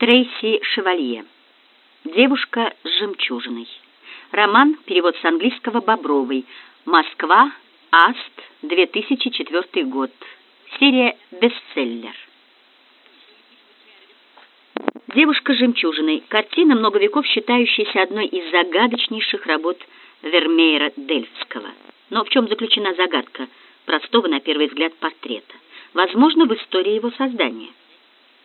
Трейси Шевалье. Девушка с жемчужиной. Роман, перевод с английского Бобровой. Москва, Аст, 2004 год. Серия «Бестселлер». «Девушка с жемчужиной» — картина, много веков считающаяся одной из загадочнейших работ Вермеера Дельфского. Но в чем заключена загадка простого, на первый взгляд, портрета? Возможно, в истории его создания.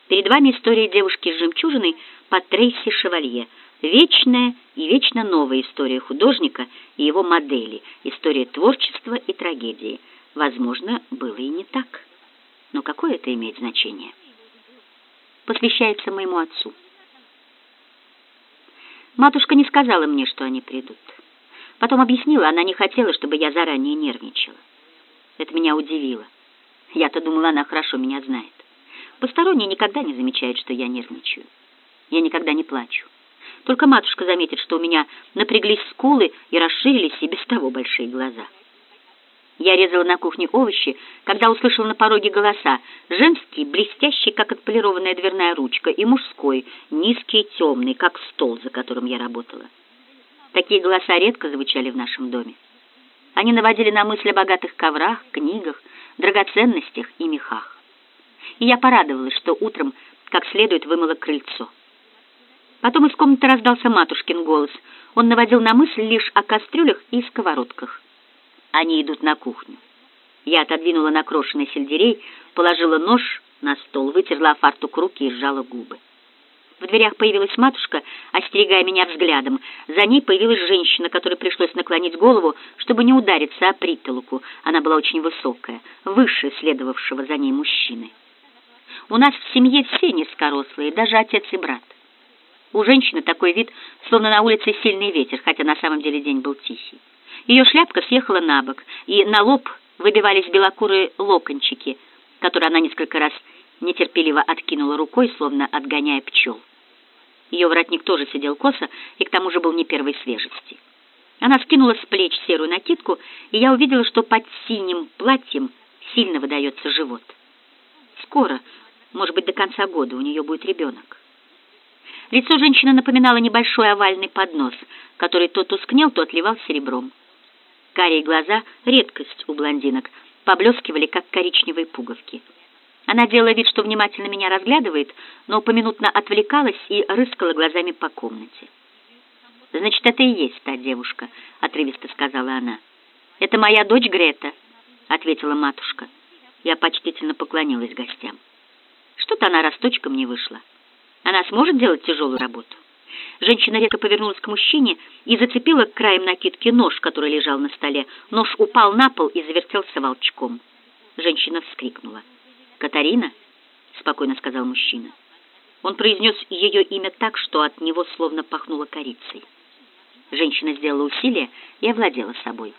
Перед вами история девушки с жемчужиной по Трейси Шевалье. Вечная и вечно новая история художника и его модели, история творчества и трагедии. Возможно, было и не так. Но какое это имеет значение? Посвящается моему отцу. Матушка не сказала мне, что они придут. Потом объяснила, она не хотела, чтобы я заранее нервничала. Это меня удивило. Я-то думала, она хорошо меня знает. Посторонние никогда не замечают, что я нервничаю. Я никогда не плачу. Только матушка заметит, что у меня напряглись скулы и расширились и без того большие глаза. Я резала на кухне овощи, когда услышала на пороге голоса. Женский, блестящий, как отполированная дверная ручка, и мужской, низкий темный, как стол, за которым я работала. Такие голоса редко звучали в нашем доме. Они наводили на мысль о богатых коврах, книгах, драгоценностях и мехах и я порадовалась, что утром как следует вымыла крыльцо. Потом из комнаты раздался матушкин голос. Он наводил на мысль лишь о кастрюлях и сковородках. Они идут на кухню. Я отодвинула накрошенный сельдерей, положила нож на стол, вытерла о фартук руки и сжала губы. В дверях появилась матушка, остерегая меня взглядом. За ней появилась женщина, которой пришлось наклонить голову, чтобы не удариться о притолоку. Она была очень высокая, выше следовавшего за ней мужчины. У нас в семье все низкорослые, даже отец и брат. У женщины такой вид, словно на улице сильный ветер, хотя на самом деле день был тихий. Ее шляпка съехала на бок, и на лоб выбивались белокурые локончики, которые она несколько раз нетерпеливо откинула рукой, словно отгоняя пчел. Ее воротник тоже сидел косо и к тому же был не первой свежести. Она скинула с плеч серую накидку, и я увидела, что под синим платьем сильно выдается живот. Скоро, может быть, до конца года у нее будет ребенок. Лицо женщины напоминало небольшой овальный поднос, который то тускнел, то отливал серебром. Карие глаза, редкость у блондинок, поблескивали, как коричневые пуговки. Она делала вид, что внимательно меня разглядывает, но поминутно отвлекалась и рыскала глазами по комнате. «Значит, это и есть та девушка», — отрывисто сказала она. «Это моя дочь Грета», — ответила матушка. Я почтительно поклонилась гостям. Что-то она росточком не вышла. Она сможет делать тяжелую работу? Женщина резко повернулась к мужчине и зацепила краем накидки нож, который лежал на столе. Нож упал на пол и завертелся волчком. Женщина вскрикнула. «Катарина?» — спокойно сказал мужчина. Он произнес ее имя так, что от него словно пахнуло корицей. Женщина сделала усилие и овладела собой.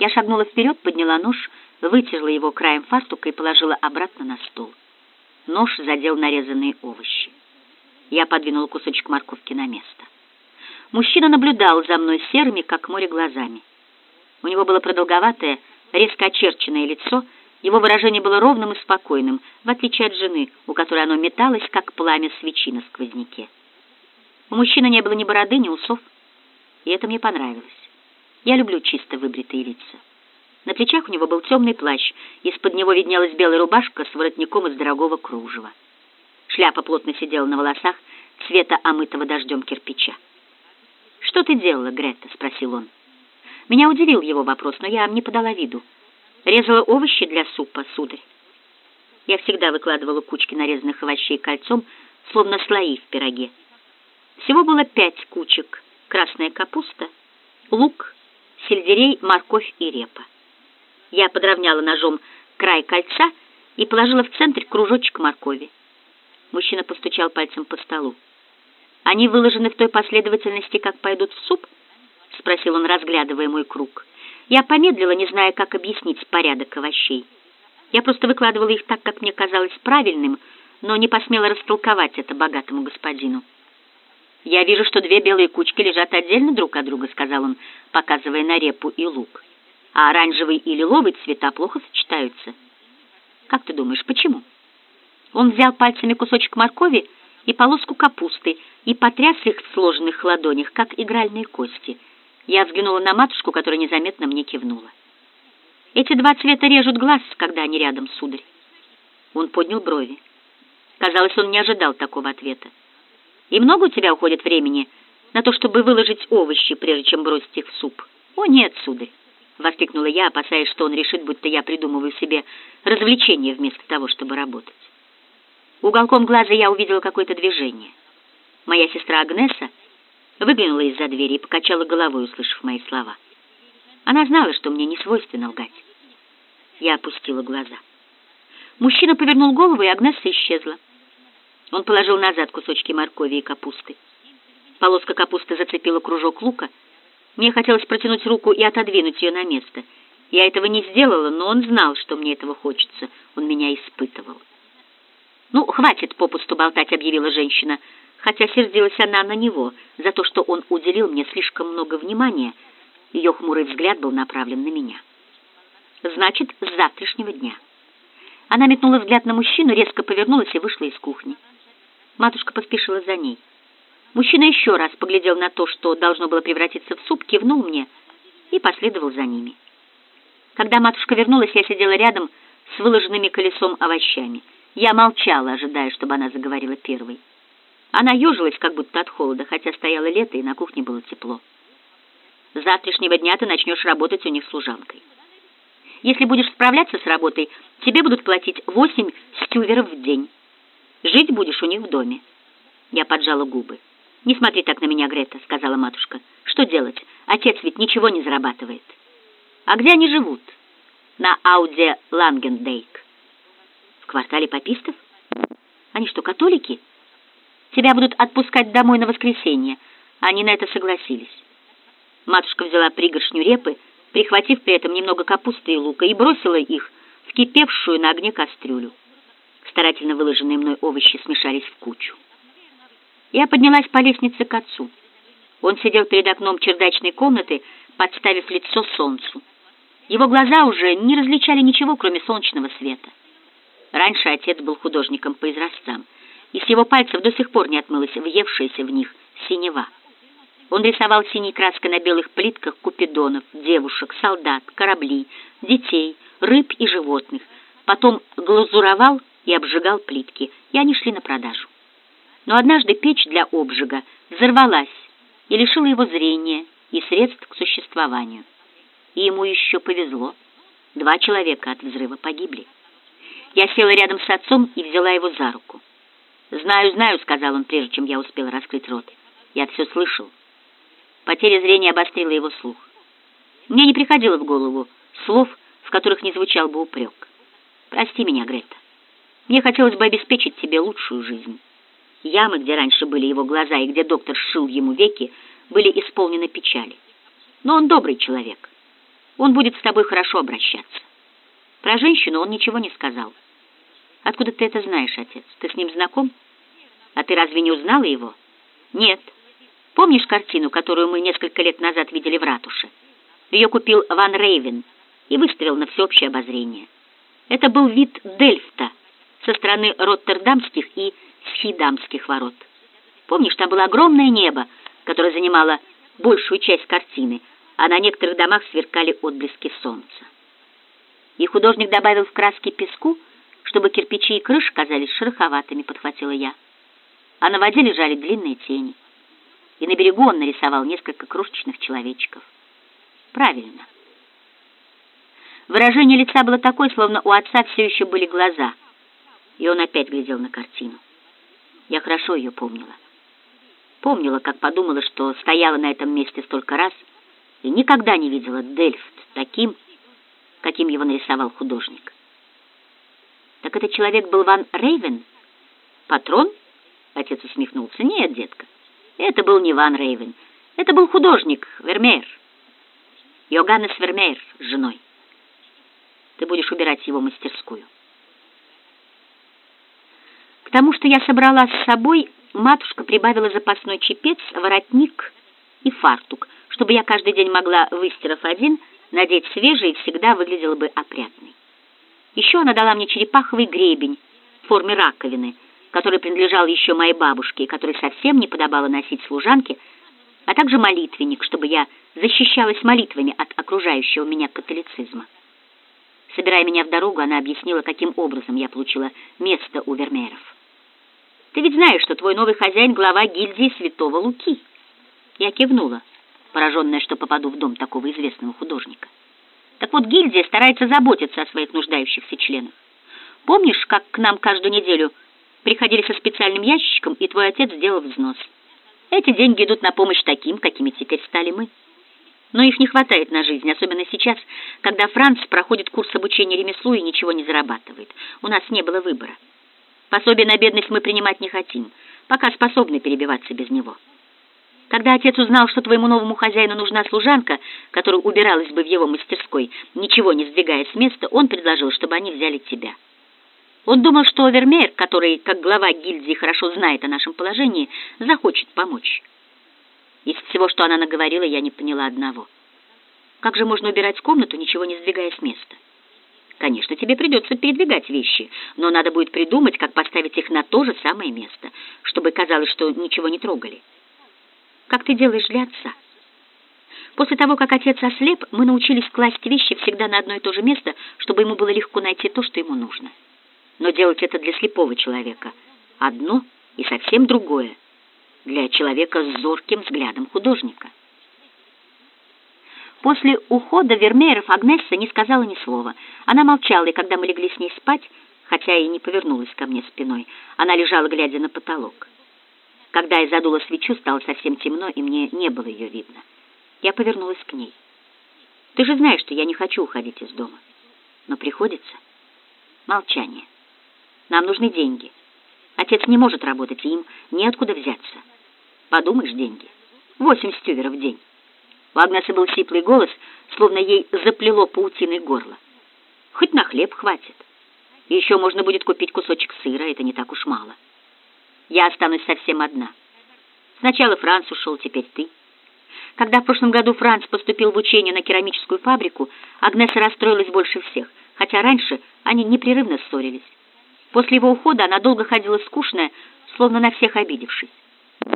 Я шагнула вперед, подняла нож, вытерла его краем фартука и положила обратно на стол. Нож задел нарезанные овощи. Я подвинула кусочек морковки на место. Мужчина наблюдал за мной серыми, как море, глазами. У него было продолговатое, резко очерченное лицо, его выражение было ровным и спокойным, в отличие от жены, у которой оно металось, как пламя свечи на сквозняке. У мужчины не было ни бороды, ни усов, и это мне понравилось. Я люблю чисто выбритые лица. На плечах у него был темный плащ, из-под него виднелась белая рубашка с воротником из дорогого кружева. Шляпа плотно сидела на волосах цвета омытого дождем кирпича. «Что ты делала, Грета?» — спросил он. Меня удивил его вопрос, но я не подала виду. Резала овощи для супа, сударь. Я всегда выкладывала кучки нарезанных овощей кольцом, словно слои в пироге. Всего было пять кучек. Красная капуста, лук, сельдерей, морковь и репа. Я подровняла ножом край кольца и положила в центр кружочек моркови. Мужчина постучал пальцем по столу. «Они выложены в той последовательности, как пойдут в суп?» — спросил он, разглядывая мой круг. Я помедлила, не зная, как объяснить порядок овощей. Я просто выкладывала их так, как мне казалось правильным, но не посмела растолковать это богатому господину. «Я вижу, что две белые кучки лежат отдельно друг от друга», — сказал он, показывая на репу и лук а оранжевый и лиловый цвета плохо сочетаются. Как ты думаешь, почему? Он взял пальцами кусочек моркови и полоску капусты и потряс их в сложенных ладонях, как игральные кости. Я взглянула на матушку, которая незаметно мне кивнула. «Эти два цвета режут глаз, когда они рядом, сударь». Он поднял брови. Казалось, он не ожидал такого ответа. «И много у тебя уходит времени на то, чтобы выложить овощи, прежде чем бросить их в суп?» «О, нет, сударь!» — воскликнула я, опасаясь, что он решит, будто я придумываю себе развлечение вместо того, чтобы работать. Уголком глаза я увидела какое-то движение. Моя сестра Агнеса выглянула из-за двери и покачала головой, услышав мои слова. Она знала, что мне не свойственно лгать. Я опустила глаза. Мужчина повернул голову, и Агнеса исчезла. Он положил назад кусочки моркови и капусты. Полоска капусты зацепила кружок лука. Мне хотелось протянуть руку и отодвинуть ее на место. Я этого не сделала, но он знал, что мне этого хочется. Он меня испытывал. «Ну, хватит попусту болтать», — объявила женщина, хотя сердилась она на него за то, что он уделил мне слишком много внимания. Ее хмурый взгляд был направлен на меня. «Значит, с завтрашнего дня». Она метнула взгляд на мужчину, резко повернулась и вышла из кухни. Матушка поспешила за ней. Мужчина еще раз поглядел на то, что должно было превратиться в суп, кивнул мне и последовал за ними. Когда матушка вернулась, я сидела рядом с выложенными колесом овощами — я молчала, ожидая, чтобы она заговорила первой. Она ежилась, как будто от холода, хотя стояло лето, и на кухне было тепло. С завтрашнего дня ты начнешь работать у них служанкой. Если будешь справляться с работой, тебе будут платить восемь стюверов в день. Жить будешь у них в доме. Я поджала губы. «Не смотри так на меня, Грета», — сказала матушка. «Что делать? Отец ведь ничего не зарабатывает». «А где они живут?» «На Ауде Лангендейк» квартале попистов? Они что, католики? Тебя будут отпускать домой на воскресенье. Они на это согласились. Матушка взяла пригоршню репы, прихватив при этом немного капусты и лука, и бросила их в кипевшую на огне кастрюлю. Старательно выложенные мной овощи смешались в кучу. Я поднялась по лестнице к отцу. Он сидел перед окном чердачной комнаты, подставив лицо солнцу. Его глаза уже не различали ничего, кроме солнечного света. Раньше отец был художником по изразцам, и с его пальцев до сих пор не отмылась въевшаяся в них синева. Он рисовал синей краской на белых плитках купидонов, девушек, солдат, корабли, детей, рыб и животных. Потом глазуровал и обжигал плитки, и они шли на продажу. Но однажды печь для обжига взорвалась и лишила его зрения и средств к существованию. И ему еще повезло. Два человека от взрыва погибли. Я села рядом с отцом и взяла его за руку. «Знаю, знаю», — сказал он, прежде чем я успела раскрыть рот. «Я все слышал». Потеря зрения обострила его слух. Мне не приходило в голову слов, в которых не звучал бы упрек. «Прости меня, Грета. Мне хотелось бы обеспечить тебе лучшую жизнь». Ямы, где раньше были его глаза и где доктор сшил ему веки, были исполнены печали. Но он добрый человек. Он будет с тобой хорошо обращаться. Про женщину он ничего не сказал. Откуда ты это знаешь, отец? Ты с ним знаком? А ты разве не узнала его? Нет. Помнишь картину, которую мы несколько лет назад видели в ратуше? Ее купил Ван Рейвен и выставил на всеобщее обозрение. Это был вид Дельфта со стороны Роттердамских и Схидамских ворот. Помнишь, там было огромное небо, которое занимало большую часть картины, а на некоторых домах сверкали отблески солнца. И художник добавил в краски песку, чтобы кирпичи и крыши казались шероховатыми, подхватила я. А на воде лежали длинные тени. И на берегу он нарисовал несколько крошечных человечков. Правильно. Выражение лица было такое, словно у отца все еще были глаза. И он опять глядел на картину. Я хорошо ее помнила. Помнила, как подумала, что стояла на этом месте столько раз и никогда не видела Дельфт таким, каким его нарисовал художник. Так этот человек был Ван Рейвен? Патрон? Отец усмехнулся. Нет, детка, это был не Ван Рейвен. Это был художник Вермеер. Йоганнес Вермеер с женой. Ты будешь убирать его мастерскую. Тому, что я собрала с собой, матушка прибавила запасной чепец, воротник и фартук, чтобы я каждый день могла, выстирав один, надеть свежий всегда выглядела бы опрятной. Еще она дала мне черепаховый гребень в форме раковины, который принадлежал еще моей бабушке и который совсем не подобало носить служанке, а также молитвенник, чтобы я защищалась молитвами от окружающего меня католицизма. Собирая меня в дорогу, она объяснила, каким образом я получила место у Вермееров. «Ты ведь знаешь, что твой новый хозяин — глава гильдии Святого Луки». Я кивнула, пораженная, что попаду в дом такого известного художника. Так вот, гильдия старается заботиться о своих нуждающихся членах. Помнишь, как к нам каждую неделю приходили со специальным ящичком, и твой отец сделал взнос? Эти деньги идут на помощь таким, какими теперь стали мы. Но их не хватает на жизнь, особенно сейчас, когда Франц проходит курс обучения ремеслу и ничего не зарабатывает. У нас не было выбора. Пособие на бедность мы принимать не хотим, пока способны перебиваться без него. Когда отец узнал, что твоему новому хозяину нужна служанка, которая убиралась бы в его мастерской, ничего не сдвигая с места, он предложил, чтобы они взяли тебя. Он думал, что Овермейр, который, как глава гильдии, хорошо знает о нашем положении, захочет помочь. Из всего, что она наговорила, я не поняла одного. Как же можно убирать комнату, ничего не сдвигая с места? Конечно, тебе придется передвигать вещи, но надо будет придумать, как поставить их на то же самое место, чтобы казалось, что ничего не трогали. Как ты делаешь для отца? После того, как отец ослеп, мы научились класть вещи всегда на одно и то же место, чтобы ему было легко найти то, что ему нужно. Но делать это для слепого человека одно и совсем другое для человека с зорким взглядом художника. После ухода Вермееров Агнесса не сказала ни слова. Она молчала, и когда мы легли с ней спать, хотя и не повернулась ко мне спиной, она лежала, глядя на потолок. Когда я задула свечу, стало совсем темно, и мне не было ее видно. Я повернулась к ней. «Ты же знаешь, что я не хочу уходить из дома. Но приходится. Молчание. Нам нужны деньги. Отец не может работать, и им неоткуда взяться. Подумаешь, деньги. Восемь стюверов в день». У Агнесы был сиплый голос, словно ей заплело паутиной горло. «Хоть на хлеб хватит. Еще можно будет купить кусочек сыра, это не так уж мало». Я останусь совсем одна. Сначала Франц ушел, теперь ты. Когда в прошлом году Франц поступил в учение на керамическую фабрику, Агнеса расстроилась больше всех, хотя раньше они непрерывно ссорились. После его ухода она долго ходила скучная, словно на всех обидевшись.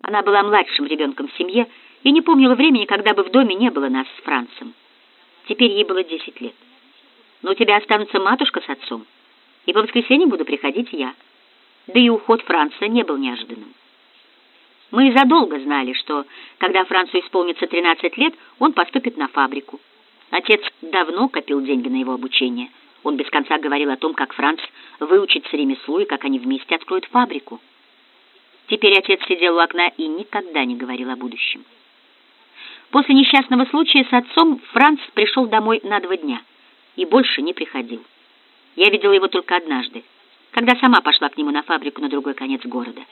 Она была младшим ребенком в семье и не помнила времени, когда бы в доме не было нас с Францем. Теперь ей было десять лет. Но у тебя останутся матушка с отцом, и по воскресеньям буду приходить я да и уход Франца не был неожиданным. Мы задолго знали, что, когда Францу исполнится 13 лет, он поступит на фабрику. Отец давно копил деньги на его обучение. Он без конца говорил о том, как Франц выучится ремеслу и как они вместе откроют фабрику. Теперь отец сидел у окна и никогда не говорил о будущем. После несчастного случая с отцом Франц пришел домой на два дня и больше не приходил. Я видела его только однажды, когда сама пошла к нему на фабрику на другой конец города.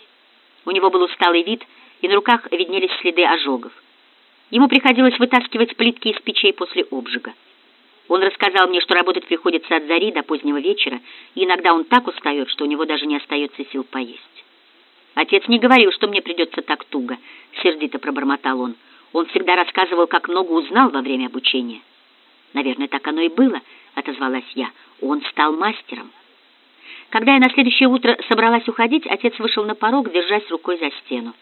У него был усталый вид, и на руках виднелись следы ожогов. Ему приходилось вытаскивать плитки из печей после обжига. Он рассказал мне, что работать приходится от зари до позднего вечера, и иногда он так устает, что у него даже не остается сил поесть. «Отец не говорил, что мне придется так туго», — сердито пробормотал он. Он всегда рассказывал, как много узнал во время обучения. «Наверное, так оно и было», — отозвалась я. «Он стал мастером». Когда я на следующее утро собралась уходить, отец вышел на порог, держась рукой за стену.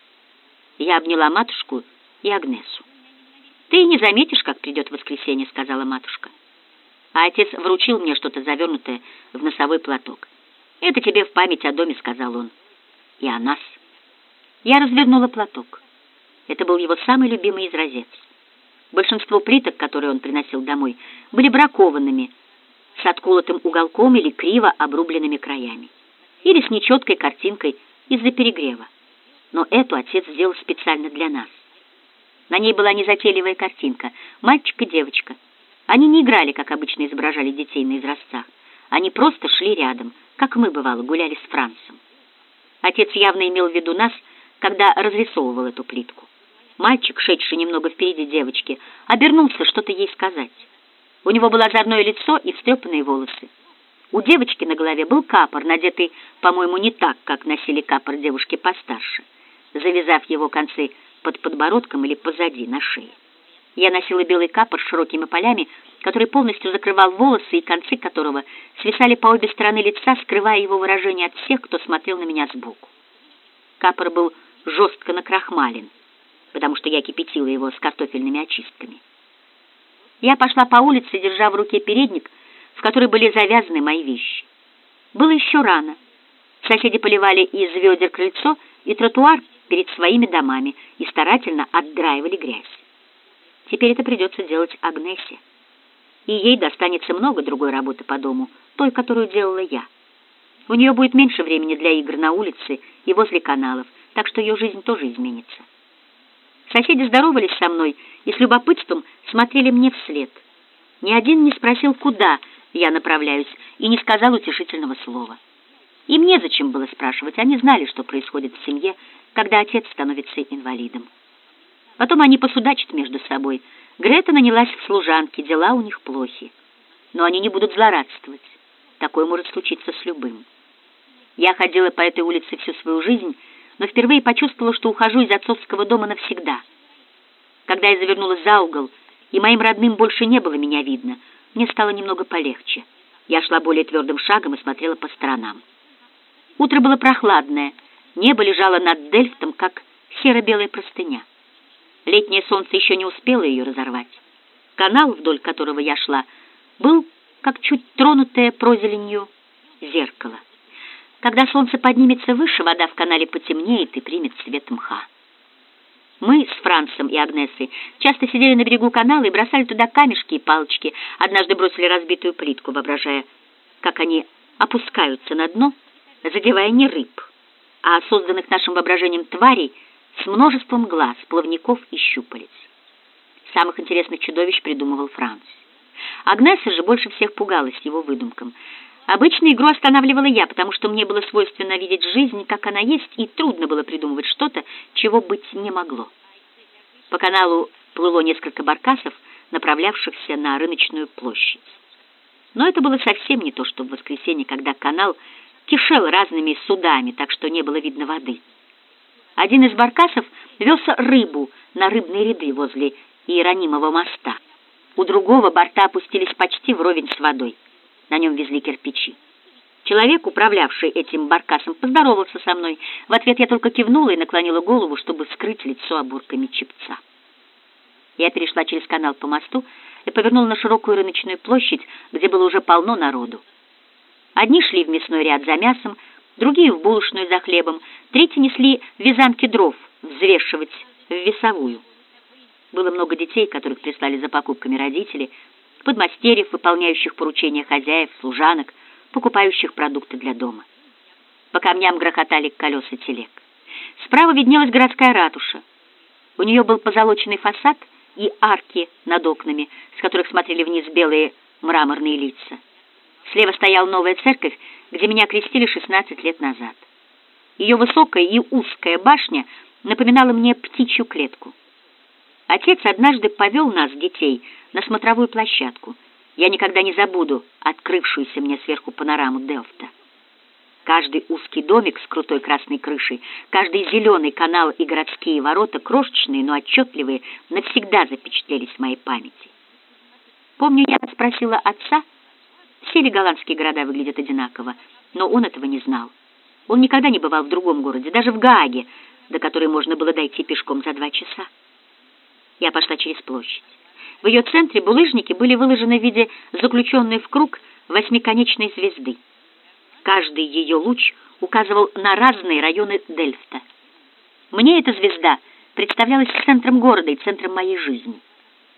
Я обняла матушку и Агнесу. «Ты не заметишь, как придет воскресенье», — сказала матушка. А отец вручил мне что-то завернутое в носовой платок. «Это тебе в память о доме», — сказал он. «И о нас». Я развернула платок. Это был его самый любимый изразец. Большинство плиток, которые он приносил домой, были бракованными, с отколотым уголком или криво обрубленными краями, или с нечеткой картинкой из-за перегрева. Но эту отец сделал специально для нас. На ней была незатейливая картинка — мальчик и девочка. Они не играли, как обычно изображали детей на изразцах. Они просто шли рядом, как мы, бывало, гуляли с Францем. Отец явно имел в виду нас, когда разрисовывал эту плитку. Мальчик, шедший немного впереди девочки, обернулся что-то ей сказать. У него было озорное лицо и встрепанные волосы. У девочки на голове был капор, надетый, по-моему, не так, как носили капор девушки постарше, завязав его концы под подбородком или позади, на шее. Я носила белый капор с широкими полями, который полностью закрывал волосы и концы которого свисали по обе стороны лица, скрывая его выражение от всех, кто смотрел на меня сбоку. Капор был жестко накрахмален, потому что я кипятила его с картофельными очистками. Я пошла по улице, держа в руке передник, в который были завязаны мои вещи. Было еще рано. Соседи поливали из ведер крыльцо и тротуар перед своими домами и старательно отдраивали грязь. Теперь это придется делать Агнесе. И ей достанется много другой работы по дому, той, которую делала я. У нее будет меньше времени для игр на улице и возле каналов, так что ее жизнь тоже изменится. Соседи здоровались со мной и с любопытством смотрели мне вслед. Ни один не спросил, куда я направляюсь, и не сказал утешительного слова. Им незачем было спрашивать, они знали, что происходит в семье, когда отец становится инвалидом. Потом они посудачат между собой. Грета нанялась в служанки, дела у них плохи. Но они не будут злорадствовать. Такое может случиться с любым. Я ходила по этой улице всю свою жизнь, но впервые почувствовала, что ухожу из отцовского дома навсегда. Когда я завернула за угол, и моим родным больше не было меня видно, мне стало немного полегче. Я шла более твердым шагом и смотрела по сторонам. Утро было прохладное, небо лежало над Дельфтом, как серо-белая простыня. Летнее солнце еще не успело ее разорвать. Канал, вдоль которого я шла, был как чуть тронутое прозеленью зеркало. Когда солнце поднимется выше, вода в канале потемнеет и примет цвет мха. Мы с Францем и Агнесой часто сидели на берегу канала и бросали туда камешки и палочки. Однажды бросили разбитую плитку, воображая, как они опускаются на дно, задевая не рыб, а созданных нашим воображением тварей с множеством глаз, плавников и щупалец. Самых интересных чудовищ придумывал Франц. Агнеса же больше всех пугалась его выдумкам — Обычно игру останавливала я, потому что мне было свойственно видеть жизнь, как она есть, и трудно было придумывать что-то, чего быть не могло. По каналу плыло несколько баркасов, направлявшихся на рыночную площадь. Но это было совсем не то, что в воскресенье, когда канал кишел разными судами, так что не было видно воды. Один из баркасов вез рыбу на рыбные ряды возле Иеронимова моста. У другого борта опустились почти вровень с водой. На нем везли кирпичи. Человек, управлявший этим баркасом, поздоровался со мной. В ответ я только кивнула и наклонила голову, чтобы скрыть лицо обурками чепца. Я перешла через канал по мосту и повернула на широкую рыночную площадь, где было уже полно народу. Одни шли в мясной ряд за мясом, другие в булочную за хлебом, третьи несли вязанки дров взвешивать в весовую. Было много детей, которых прислали за покупками родители, подмастерьев, выполняющих поручения хозяев, служанок, покупающих продукты для дома. По камням грохотали колеса телег. Справа виднелась городская ратуша. У нее был позолоченный фасад и арки над окнами, с которых смотрели вниз белые мраморные лица. Слева стояла новая церковь, где меня крестили 16 лет назад. Ее высокая и узкая башня напоминала мне птичью клетку. Отец однажды повел нас, детей, на смотровую площадку. Я никогда не забуду открывшуюся мне сверху панораму Делфта. Каждый узкий домик с крутой красной крышей, каждый зеленый канал и городские ворота, крошечные, но отчетливые, навсегда запечатлелись в моей памяти. Помню, я спросила отца, все ли голландские города выглядят одинаково, но он этого не знал. Он никогда не бывал в другом городе, даже в Гааге, до которой можно было дойти пешком за два часа. Я пошла через площадь. В ее центре булыжники были выложены в виде заключенной в круг восьмиконечной звезды. Каждый ее луч указывал на разные районы Дельфта. Мне эта звезда представлялась центром города и центром моей жизни.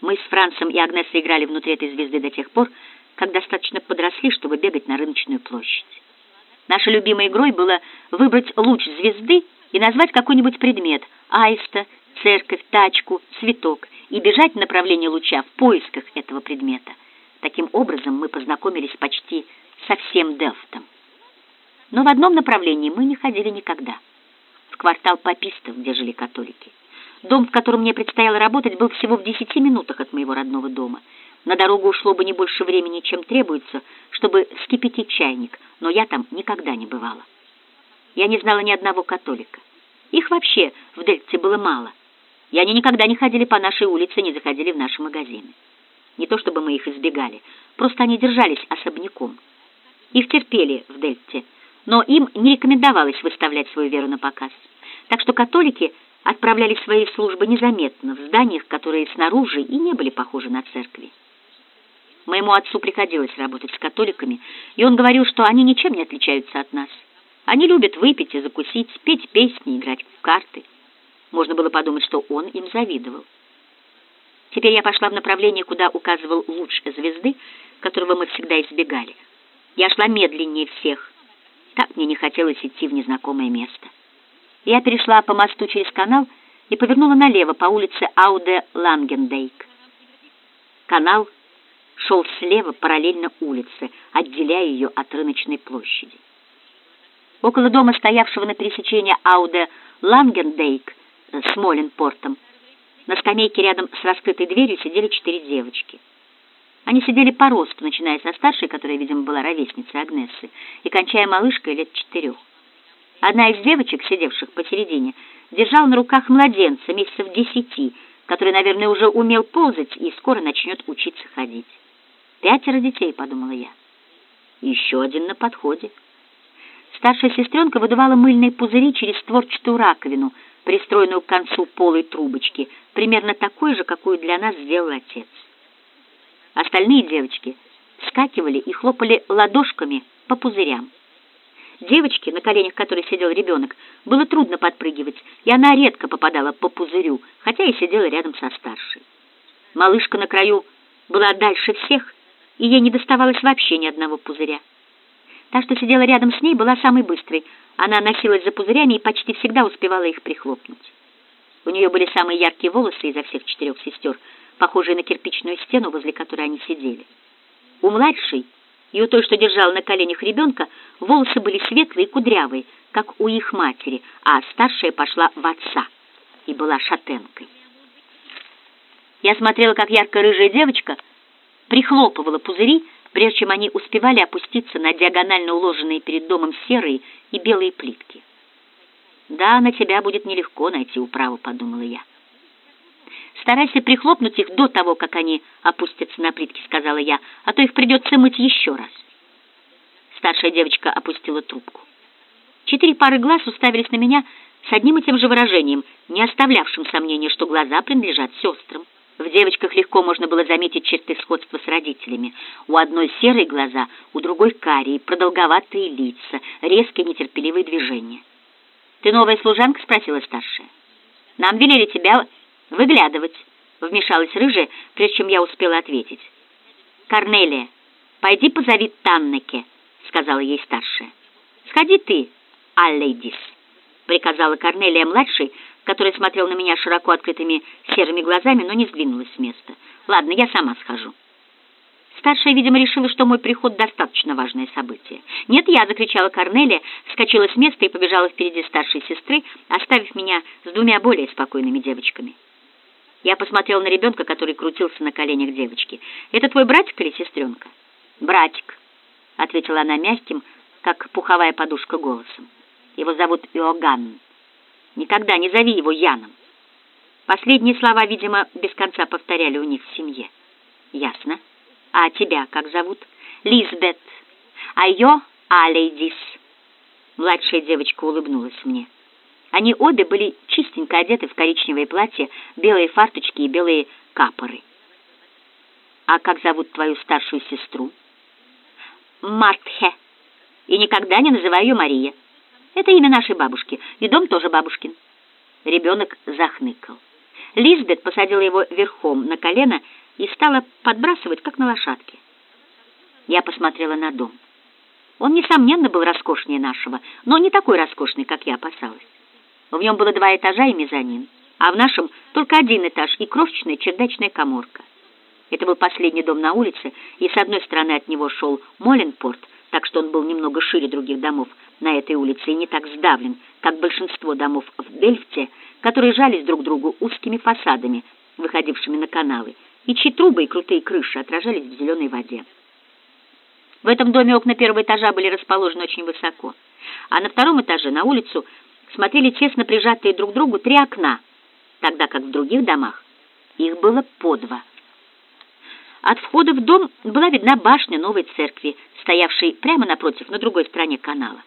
Мы с Францем и Агнесой играли внутри этой звезды до тех пор, как достаточно подросли, чтобы бегать на рыночную площадь. Нашей любимой игрой было выбрать луч звезды и назвать какой-нибудь предмет – аиста, церковь, тачку, цветок и бежать в направлении луча в поисках этого предмета. Таким образом мы познакомились почти со всем Делфтом. Но в одном направлении мы не ходили никогда. В квартал папистов, где жили католики. Дом, в котором мне предстояло работать, был всего в десяти минутах от моего родного дома. На дорогу ушло бы не больше времени, чем требуется, чтобы вскипятить чайник, но я там никогда не бывала. Я не знала ни одного католика. Их вообще в Дельте было мало. И они никогда не ходили по нашей улице, не заходили в наши магазины. Не то чтобы мы их избегали, просто они держались особняком. Их терпели в Дельте, но им не рекомендовалось выставлять свою веру на показ. Так что католики отправляли свои службы незаметно в зданиях, которые снаружи и не были похожи на церкви. Моему отцу приходилось работать с католиками, и он говорил, что они ничем не отличаются от нас. Они любят выпить и закусить, петь песни, играть в карты. Можно было подумать, что он им завидовал. Теперь я пошла в направлении, куда указывал луч звезды, которого мы всегда избегали. Я шла медленнее всех. Так мне не хотелось идти в незнакомое место. Я перешла по мосту через канал и повернула налево по улице Ауде Лангендейк. Канал шел слева параллельно улице, отделяя ее от рыночной площади. Около дома, стоявшего на пересечении Ауде С Моленпортом, на скамейке рядом с раскрытой дверью сидели четыре девочки. Они сидели по росту, начиная со старшей, которая, видимо, была ровесницей Агнессы, и кончая малышкой лет четырех. Одна из девочек, сидевших посередине, держала на руках младенца месяцев десяти, который, наверное, уже умел ползать и скоро начнет учиться ходить. «Пятеро детей», — подумала я. Еще один на подходе. Старшая сестренка выдувала мыльные пузыри через створчатую раковину, пристроенную к концу полой трубочки, примерно такой же, какую для нас сделал отец. Остальные девочки вскакивали и хлопали ладошками по пузырям. Девочке, на коленях которой сидел ребенок, было трудно подпрыгивать, и она редко попадала по пузырю, хотя и сидела рядом со старшей. Малышка на краю была дальше всех, и ей не доставалось вообще ни одного пузыря. Та, что сидела рядом с ней, была самой быстрой. Она носилась за пузырями и почти всегда успевала их прихлопнуть. У нее были самые яркие волосы изо всех четырех сестер, похожие на кирпичную стену, возле которой они сидели. У младшей и у той, что держала на коленях ребенка, волосы были светлые и кудрявые, как у их матери, а старшая пошла в отца и была шатенкой. Я смотрела, как ярко-рыжая девочка прихлопывала пузыри, прежде чем они успевали опуститься на диагонально уложенные перед домом серые и белые плитки. «Да, на тебя будет нелегко найти управу», — подумала я. «Старайся прихлопнуть их до того, как они опустятся на плитки», — сказала я, «а то их придется мыть еще раз». Старшая девочка опустила трубку. Четыре пары глаз уставились на меня с одним и тем же выражением, не оставлявшим сомнения, что глаза принадлежат сестрам. В девочках легко можно было заметить черты сходства с родителями. У одной серые глаза, у другой карие, продолговатые лица, резкие нетерпеливые движения. «Ты новая служанка?» — спросила старшая. «Нам велели тебя выглядывать», — вмешалась рыжая, прежде чем я успела ответить. «Корнелия, пойди позови Таннеке», — сказала ей старшая. «Сходи ты, Аллейдис», — приказала Корнелия-младшей, которая смотрела на меня широко открытыми серыми глазами, но не сдвинулась с места. «Ладно, я сама схожу». Старшая, видимо, решила, что мой приход достаточно важное событие. «Нет, я!» — закричала Корнелия, вскочила с места и побежала впереди старшей сестры, оставив меня с двумя более спокойными девочками. Я посмотрела на ребенка, который крутился на коленях девочки. «Это твой братик или сестренка?» «Братик», — ответила она мягким, как пуховая подушка голосом. «Его зовут Иоганн. Никогда не зови его Яном». Последние слова, видимо, без конца повторяли у них в семье. «Ясно». «А тебя как зовут?» «Лизбет. А ее Алейдис». Младшая девочка улыбнулась мне. Они обе были чистенько одеты в коричневое платье, белые фарточки и белые капоры. «А как зовут твою старшую сестру?» «Мартхе. И никогда не называю ее Мария. Это имя нашей бабушки, и дом тоже бабушкин». Ребенок захныкал. Лизбет посадила его верхом на колено и стала подбрасывать, как на лошадке. Я посмотрела на дом. Он, несомненно, был роскошнее нашего, но не такой роскошный, как я опасалась. В нем было два этажа и мезонин, а в нашем только один этаж и крошечная чердачная коморка. Это был последний дом на улице, и с одной стороны от него шел Моленпорт, так что он был немного шире других домов на этой улице и не так сдавлен, как большинство домов в Дельфте, которые жались друг другу узкими фасадами, выходившими на каналы, и чьи трубы и крутые крыши отражались в зеленой воде. В этом доме окна первого этажа были расположены очень высоко, а на втором этаже на улицу смотрели тесно прижатые друг к другу три окна, тогда как в других домах их было по два. От входа в дом была видна башня новой церкви, стоявшей прямо напротив, на другой стороне канала.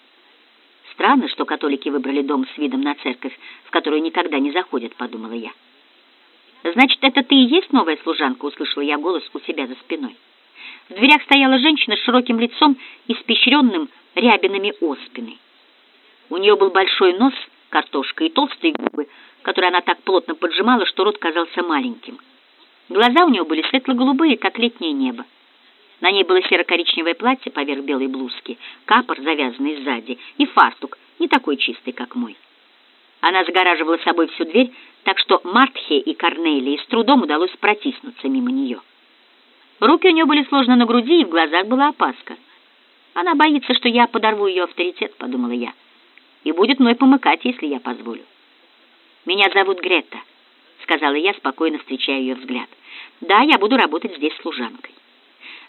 Странно, что католики выбрали дом с видом на церковь, в которую никогда не заходят, подумала я. «Значит, это ты и есть новая служанка?» — услышала я голос у себя за спиной. В дверях стояла женщина с широким лицом, испещренным рябинами оспины. У нее был большой нос, картошка и толстые губы, которые она так плотно поджимала, что рот казался маленьким. Глаза у нее были светло-голубые, как летнее небо. На ней было серо-коричневое платье поверх белой блузки, капор, завязанный сзади, и фартук, не такой чистый, как мой. Она загораживала собой всю дверь, так что Мартхе и Корнелии с трудом удалось протиснуться мимо нее. Руки у нее были сложены на груди, и в глазах была опаска. «Она боится, что я подорву ее авторитет», — подумала я, «и будет мной помыкать, если я позволю». «Меня зовут Грета», — сказала я, спокойно встречая ее взгляд. «Да, я буду работать здесь служанкой».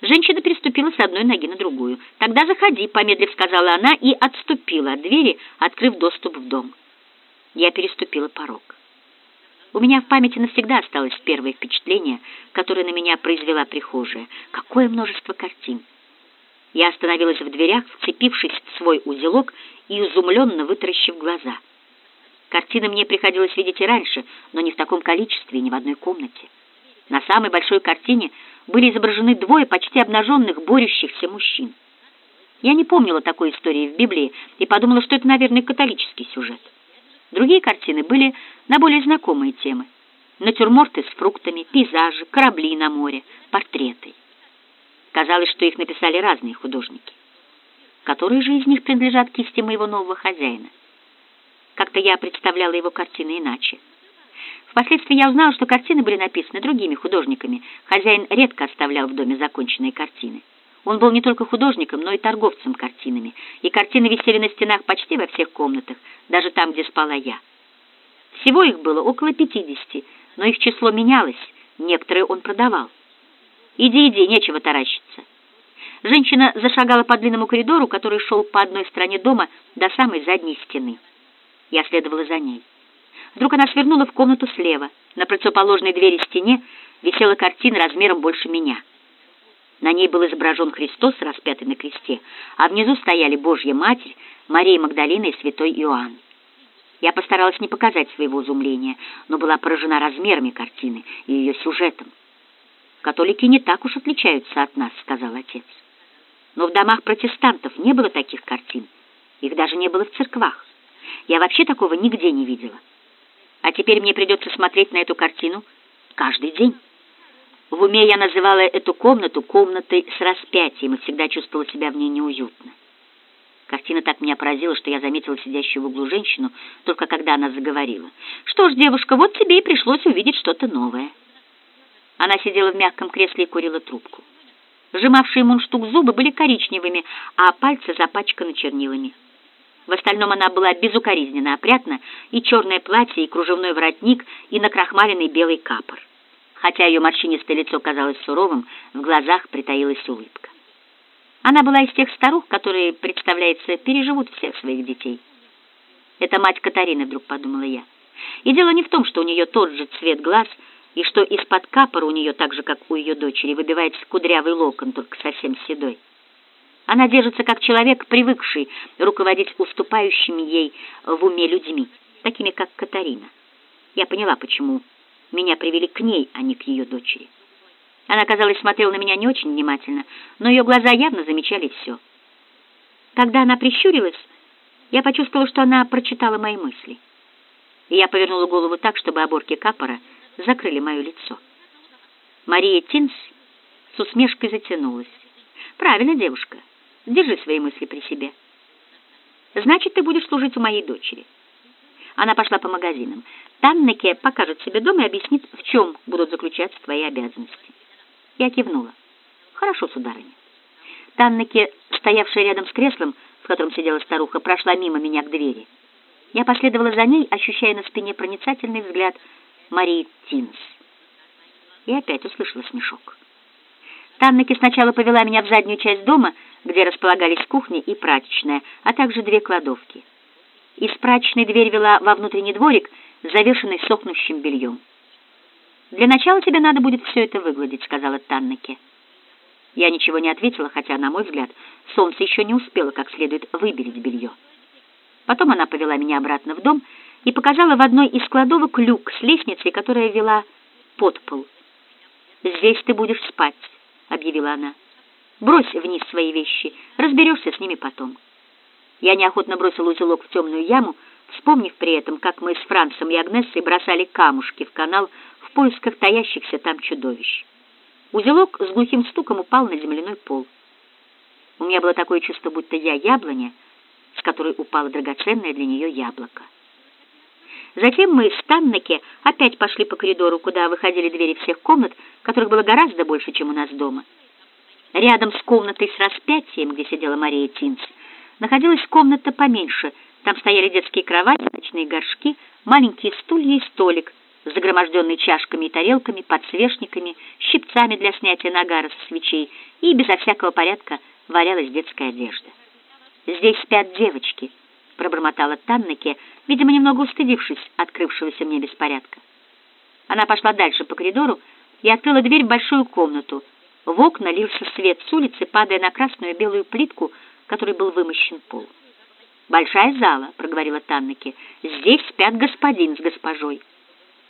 Женщина переступила с одной ноги на другую. «Тогда заходи», — помедлив сказала она и отступила от двери, открыв доступ в дом. Я переступила порог. У меня в памяти навсегда осталось первое впечатление, которое на меня произвела прихожая. Какое множество картин! Я остановилась в дверях, вцепившись в свой узелок и изумленно вытаращив глаза. Картины мне приходилось видеть и раньше, но не в таком количестве и ни в одной комнате. На самой большой картине были изображены двое почти обнаженных, борющихся мужчин. Я не помнила такой истории в Библии и подумала, что это, наверное, католический сюжет. Другие картины были на более знакомые темы. Натюрморты с фруктами, пейзажи, корабли на море, портреты. Казалось, что их написали разные художники. Которые же из них принадлежат кисти моего нового хозяина? Как-то я представляла его картины иначе. Впоследствии я узнала, что картины были написаны другими художниками. Хозяин редко оставлял в доме законченные картины. Он был не только художником, но и торговцем картинами, и картины висели на стенах почти во всех комнатах, даже там, где спала я. Всего их было около пятидесяти, но их число менялось, некоторые он продавал. «Иди, иди, нечего таращиться». Женщина зашагала по длинному коридору, который шел по одной стороне дома до самой задней стены. Я следовала за ней. Вдруг она свернула в комнату слева. На противоположной двери стене висела картина размером больше меня — на ней был изображен Христос, распятый на кресте, а внизу стояли Божья Матерь, Мария Магдалина и святой Иоанн. Я постаралась не показать своего изумления, но была поражена размерами картины и ее сюжетом. «Католики не так уж отличаются от нас», — сказал отец. «Но в домах протестантов не было таких картин. Их даже не было в церквах. Я вообще такого нигде не видела. А теперь мне придется смотреть на эту картину каждый день». В уме я называла эту комнату комнатой с распятием и всегда чувствовала себя в ней неуютно. Картина так меня поразила, что я заметила сидящую в углу женщину, только когда она заговорила. «Что ж, девушка, вот тебе и пришлось увидеть что-то новое». Она сидела в мягком кресле и курила трубку. Сжимавшие мундштук зубы были коричневыми, а пальцы запачканы чернилами. Остальном она была безукоризненно опрятна, и черное платье, и кружевной воротник, и накрахмаленный белый капор. Хотя ее морщинистое лицо казалось суровым, в глазах притаилась улыбка. Она была из тех старух, которые, представляется, переживут всех своих детей. «Это мать Катарины», — вдруг подумала я. И дело не в том, что у нее тот же цвет глаз, и что из-под капора у нее, так же, как у ее дочери, выбивается кудрявый локон, только совсем седой. Она держится как человек, привыкший руководить уступающими ей в уме людьми, такими как Катарина. Я поняла, почему меня привели к ней, а не к ее дочери. Она, казалось, смотрела на меня не очень внимательно, но ее глаза явно замечали все. Когда она прищурилась, я почувствовала, что она прочитала мои мысли. И я повернула голову так, чтобы оборки капора закрыли мое лицо. Мария Тинс с усмешкой затянулась. «Правильно, девушка. Держи свои мысли при себе. Значит, ты будешь служить у моей дочери». Она пошла по магазинам. Таннеке покажет себе дом и объяснит, в чем будут заключаться твои обязанности. Я кивнула. Хорошо, сударыня. Таннеке, стоявшая рядом с креслом, в котором сидела старуха, прошла мимо меня к двери. Я последовала за ней, ощущая на спине проницательный взгляд Марии Тинс. И опять услышала смешок. Таннеке сначала повела меня в заднюю часть дома, где располагались кухня и прачечная, а также две кладовки. Из прачечной дверь вела во внутренний дворик, завешенной сохнущим бельем. «Для начала тебе надо будет все это выгладить», — сказала Таннеке. Я ничего не ответила, хотя, на мой взгляд, солнце еще не успело как следует выбелить белье. Потом она повела меня обратно в дом и показала в одной из кладовок люк с лестницей, которая вела под пол. «Здесь ты будешь спать», — объявила она. «Брось вниз свои вещи, разберешься с ними потом». Я неохотно бросила узелок в темную яму, вспомнив при этом, как мы с Францем и Агнессой бросали камушки в канал в поисках таящихся там чудовищ. Узелок с глухим стуком упал на земляной пол. У меня было такое чувство, будто я яблоня, с которой упало драгоценное для нее яблоко. Затем мы с Таннеке опять пошли по коридору, куда выходили двери всех комнат, которых было гораздо больше, чем у нас дома. Рядом с комнатой с распятием, где сидела Мария Тинц, находилась комната поменьше. Там стояли детские кровати, ночные горшки, маленькие стулья и столик, загроможденный чашками и тарелками, подсвечниками, щипцами для снятия нагара со свечей, и безо всякого порядка валялась детская одежда. «Здесь спят девочки», — пробормотала Таннеке, видимо, немного устыдившись открывшегося мне беспорядка. Она пошла дальше по коридору и открыла дверь в большую комнату. В окна лился свет с улицы, падая на красную и белую плитку, которой был вымощен пол. «Большая зала», — проговорила Таннеке. «Здесь спят господин с госпожой».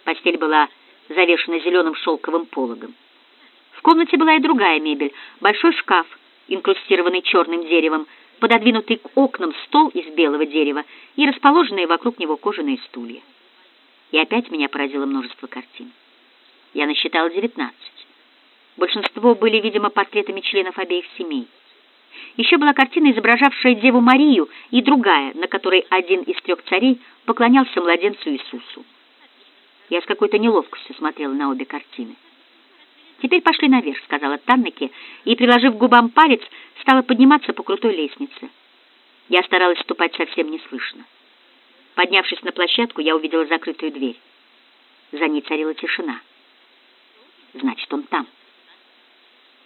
Постель была завешена зеленым шелковым пологом. В комнате была и другая мебель. Большой шкаф, инкрустированный черным деревом, пододвинутый к окнам стол из белого дерева и расположенные вокруг него кожаные стулья. И опять меня поразило множество картин. Я насчитала девятнадцать. Большинство были, видимо, портретами членов обеих семей. Еще была картина, изображавшая Деву Марию, и другая, на которой один из трех царей поклонялся младенцу Иисусу. Я с какой-то неловкостью смотрела на обе картины. «Теперь пошли наверх», — сказала Таннеке, и, приложив к губам палец, стала подниматься по крутой лестнице. Я старалась ступать совсем неслышно. Поднявшись на площадку, я увидела закрытую дверь. За ней царила тишина. Значит, он там.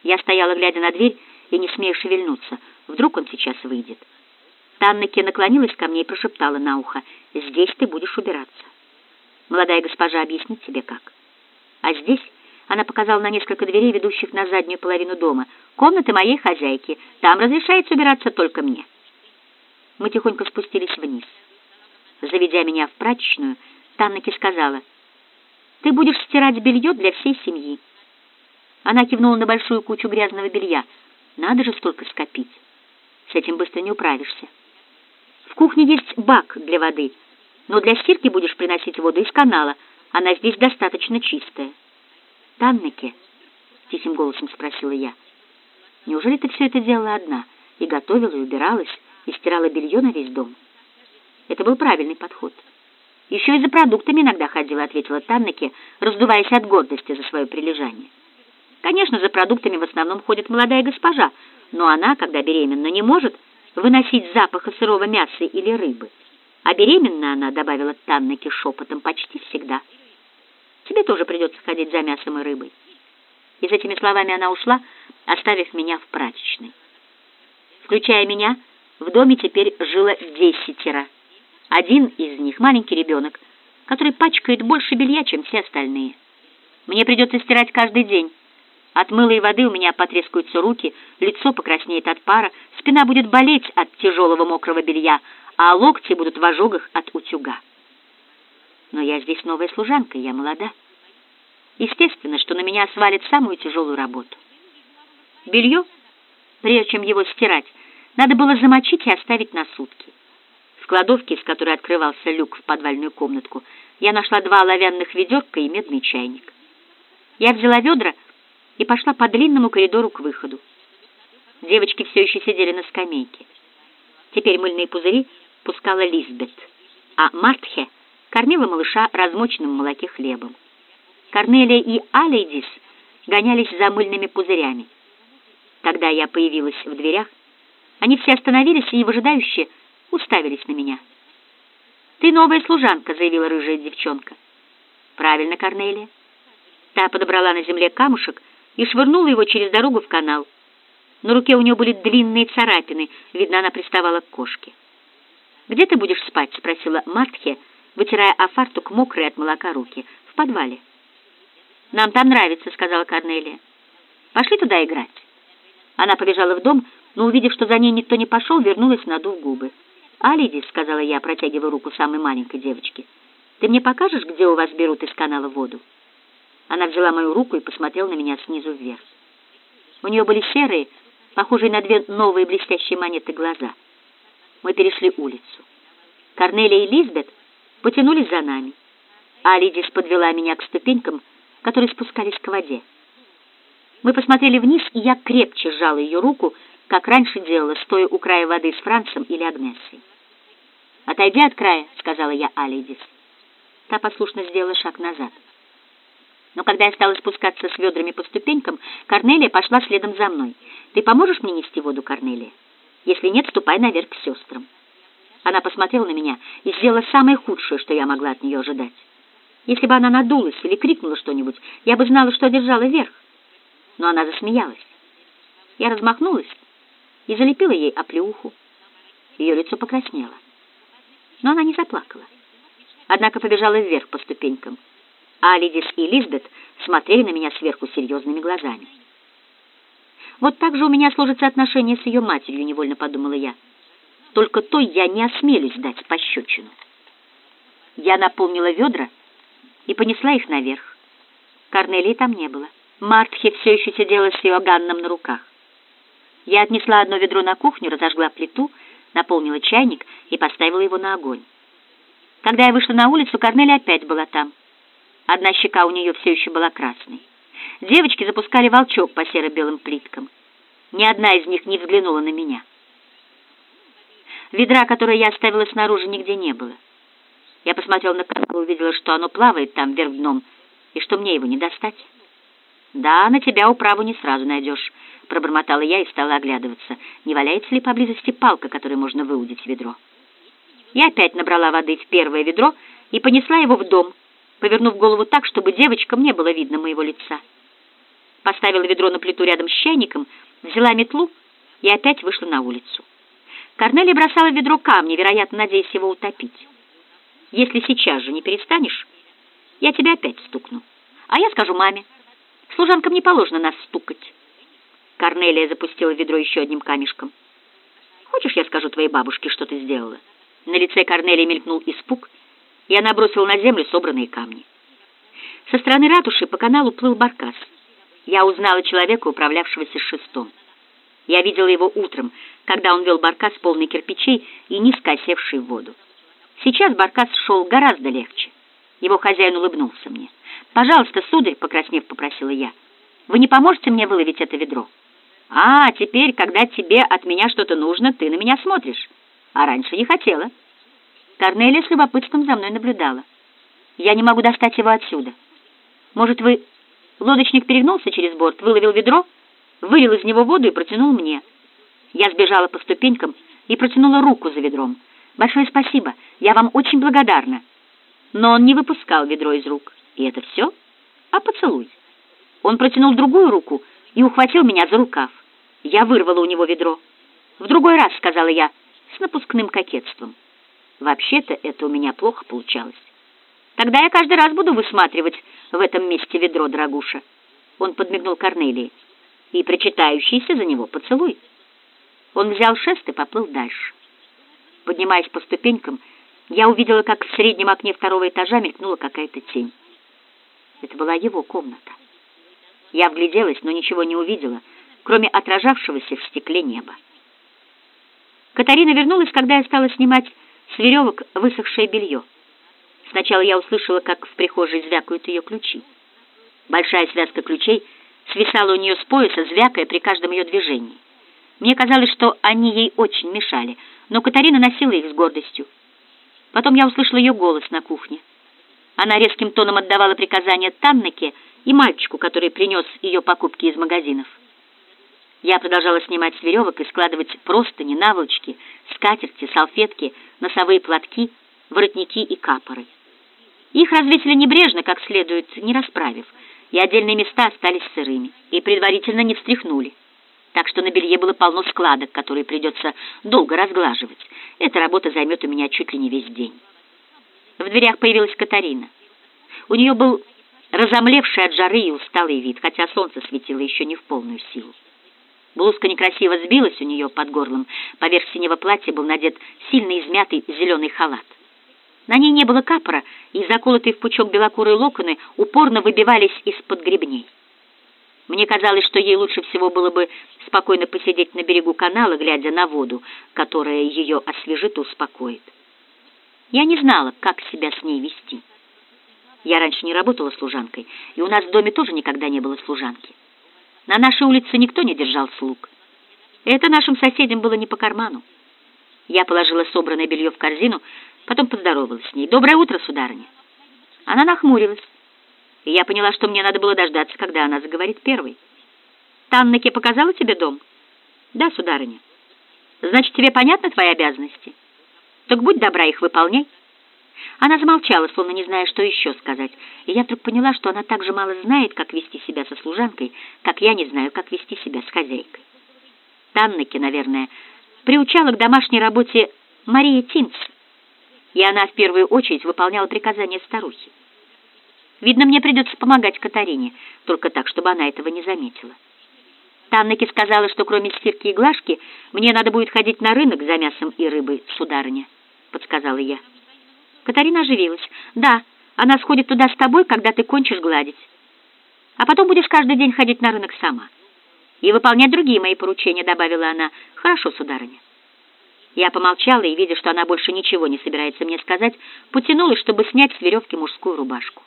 Я стояла, глядя на дверь, и не смея шевельнуться. Вдруг он сейчас выйдет. Таннеке наклонилась ко мне и прошептала на ухо, «Здесь ты будешь убираться. Молодая госпожа объяснит тебе, как. А здесь...» Она показала на несколько дверей, ведущих на заднюю половину дома. «Комнаты моей хозяйки. Там разрешается убираться только мне». Мы тихонько спустились вниз. Заведя меня в прачечную, Таннеки сказала, «Ты будешь стирать белье для всей семьи». Она кивнула на большую кучу грязного белья. Надо же столько скопить. С этим быстро не управишься. В кухне есть бак для воды, но для стирки будешь приносить воду из канала. Она здесь достаточно чистая. Таннеке, тихим голосом спросила я, неужели ты все это делала одна, и готовила, и убиралась, и стирала белье на весь дом? Это был правильный подход. Еще и за продуктами иногда ходила, ответила Таннеке, раздуваясь от гордости за свое прилежание. Конечно, за продуктами в основном ходит молодая госпожа, но она, когда беременна, не может выносить запаха сырого мяса или рыбы. А беременна она, добавила Таннеке шепотом, почти всегда. Тебе тоже придется ходить за мясом и рыбой. И с этими словами она ушла, оставив меня в прачечной. Включая меня, в доме теперь жило десятеро. Один из них — маленький ребенок, который пачкает больше белья, чем все остальные. Мне придется стирать каждый день, от мыла и воды у меня потрескаются руки, лицо покраснеет от пара, спина будет болеть от тяжелого мокрого белья, а локти будут в ожогах от утюга. Но я здесь новая служанка, я молода. Естественно, что на меня свалит самую тяжелую работу. Белье, прежде чем его стирать, надо было замочить и оставить на сутки. В кладовке, из которой открывался люк в подвальную комнатку, я нашла два оловянных ведерка и медный чайник. Я взяла ведра, и пошла по длинному коридору к выходу. Девочки все еще сидели на скамейке. Теперь мыльные пузыри пускала Лизбет, а Мартхе кормила малыша размоченным в молоке хлебом. Корнелия и Алейдис гонялись за мыльными пузырями. Когда я появилась в дверях, они все остановились и выжидающе уставились на меня. «Ты новая служанка», — заявила рыжая девчонка. «Правильно, Корнелия». Та подобрала на земле камушек и швырнула его через дорогу в канал. На руке у нее были длинные царапины, видно, она приставала к кошке. «Где ты будешь спать?» — спросила Мартхе, вытирая о фартук мокрые от молока руки. «В подвале». «Нам там нравится», — сказала Корнелия. «Пошли туда играть». Она побежала в дом, но, увидев, что за ней никто не пошел, вернулась, надув губы. «Алиди», — сказала я, протягивая руку самой маленькой девочке, — «ты мне покажешь, где у вас берут из канала воду?» Она взяла мою руку и посмотрела на меня снизу вверх. У нее были серые, похожие на две новые блестящие монеты глаза. Мы перешли улицу. Корнелия и Лизбет потянулись за нами, а Лидис подвела меня к ступенькам, которые спускались к воде. Мы посмотрели вниз, и я крепче сжала ее руку, как раньше делала, стоя у края воды с Францем или Агнессой. «Отойди от края», — сказала я Алидис. Та послушно сделала шаг назад. Но когда я стала спускаться с ведрами по ступенькам, Корнелия пошла следом за мной. «Ты поможешь мне нести воду, Корнелия? Если нет, ступай наверх к сестрам». Она посмотрела на меня и сделала самое худшее, что я могла от нее ожидать. Если бы она надулась или крикнула что-нибудь, я бы знала, что держала верх. Но она засмеялась. Я размахнулась и залепила ей оплеуху. Ее лицо покраснело. Но она не заплакала. Однако побежала вверх по ступенькам. А Лидис и Лизбет смотрели на меня сверху серьезными глазами. Вот так же у меня сложится отношение с ее матерью, невольно подумала я. Только той я не осмелюсь дать пощечину. Я наполнила ведра и понесла их наверх. Корнелии там не было. Мартхи все еще сидела с Иоганном на руках. Я отнесла одно ведро на кухню, разожгла плиту, наполнила чайник и поставила его на огонь. Когда я вышла на улицу, Корнелия опять была там. Одна щека у нее все еще была красной. Девочки запускали волчок по серо-белым плиткам. Ни одна из них не взглянула на меня. Ведра, которое я оставила снаружи, нигде не было. Я посмотрела на канал и увидела, что оно плавает там вверх дном, и что мне его не достать. «Да, на тебя управу не сразу найдешь», — пробормотала я и стала оглядываться. Не валяется ли поблизости палка, которой можно выудить ведро? Я опять набрала воды в первое ведро и понесла его в дом, повернув голову так, чтобы девочкам не было видно моего лица. Поставила ведро на плиту рядом с чайником, взяла метлу и опять вышла на улицу. Корнелия бросала в ведро камни, вероятно, надеясь его утопить. «Если сейчас же не перестанешь, я тебя опять стукну. А я скажу маме». Служанкам не положено нас стукать. Корнелия запустила ведро еще одним камешком. Хочешь, я скажу твоей бабушке, что ты сделала? На лице Корнелии мелькнул испуг, и она бросила на землю собранные камни. Со стороны ратуши по каналу плыл баркас. Я узнала человека, управлявшегося шестом. Я видела его утром, когда он вел баркас полный кирпичей и низко осевший в воду. Сейчас баркас шел гораздо легче. Его хозяин улыбнулся мне. «Пожалуйста, сударь», — покраснев, попросила я, — «вы не поможете мне выловить это ведро?» «А, теперь, когда тебе от меня что-то нужно, ты на меня смотришь. А раньше не хотела». Корнелия с любопытством за мной наблюдала. «Я не могу достать его отсюда. Может, вы...» Лодочник перегнулся через борт, выловил ведро, вылил из него воду и протянул мне. Я сбежала по ступенькам и протянула руку за ведром. «Большое спасибо, я вам очень благодарна». Но он не выпускал ведро из рук. И это все? А поцелуй. Он протянул другую руку и ухватил меня за рукав. Я вырвала у него ведро. «В другой раз», — сказала я, с напускным кокетством. Вообще-то это у меня плохо получалось. Тогда я каждый раз буду высматривать в этом месте ведро, дорогуша. Он подмигнул Корнелии. И причитающийся за него поцелуй. Он взял шест и поплыл дальше. Поднимаясь по ступенькам, я увидела, как в среднем окне второго этажа мелькнула какая-то тень. Это была его комната. Я вгляделась, но ничего не увидела, кроме отражавшегося в стекле неба. Катарина вернулась, когда я стала снимать с веревок высохшее белье. Сначала я услышала, как в прихожей звякают ее ключи. Большая связка ключей свисала у нее с пояса, звякая при каждом ее движении. Мне казалось, что они ей очень мешали, но Катарина носила их с гордостью. Потом я услышала ее голос на кухне. Она резким тоном отдавала приказания Таннеке и мальчику, который принес ее покупки из магазинов. Я продолжала снимать с веревок и складывать простыни, наволочки, скатерти, салфетки, носовые платки, воротники и капоры. Их развесили небрежно, как следует, не расправив, и отдельные места остались сырыми, и предварительно не встряхнули так что на белье было полно складок, которые придется долго разглаживать. Эта работа займет у меня чуть ли не весь день. В дверях появилась Катарина. У нее был разомлевший от жары и усталый вид, хотя солнце светило еще не в полную силу. Блузка некрасиво сбилась у нее под горлом, поверх синего платья был надет сильно измятый зеленый халат. На ней не было капора, и заколотые в пучок белокурые локоны упорно выбивались из-под гребней. Мне казалось, что ей лучше всего было бы спокойно посидеть на берегу канала, глядя на воду, которая ее освежит и успокоит. Я не знала, как себя с ней вести. Я раньше не работала служанкой, и у нас в доме тоже никогда не было служанки. На нашей улице никто не держал слуг. Это нашим соседям было не по карману. Я положила собранное белье в корзину, потом поздоровалась с ней. «Доброе утро, сударыня!» Она нахмурилась, и я поняла, что мне надо было дождаться, когда она заговорит первой. «Таннеке показала тебе дом?» «Да, сударыня». «Значит, тебе понятны твои обязанности?» «Так будь добра, их выполняй». Она замолчала, словно не зная, что еще сказать, и я вдруг поняла, что она так же мало знает, как вести себя со служанкой, как я не знаю, как вести себя с хозяйкой. Таннеке, наверное, приучала к домашней работе Мария Тинц, и она в первую очередь выполняла приказания старухи. Видно, мне придется помогать Катарине, только так, чтобы она этого не заметила. Таннеке сказала, что кроме стирки и глажки мне надо будет ходить на рынок за мясом и рыбой, сударыня, — подсказала я. Катарина оживилась. «Да, она сходит туда с тобой, когда ты кончишь гладить. А потом будешь каждый день ходить на рынок сама. И выполнять другие мои поручения», — добавила она. «Хорошо, сударыня». Я помолчала и, видя, что она больше ничего не собирается мне сказать, потянулась, чтобы снять с веревки мужскую рубашку.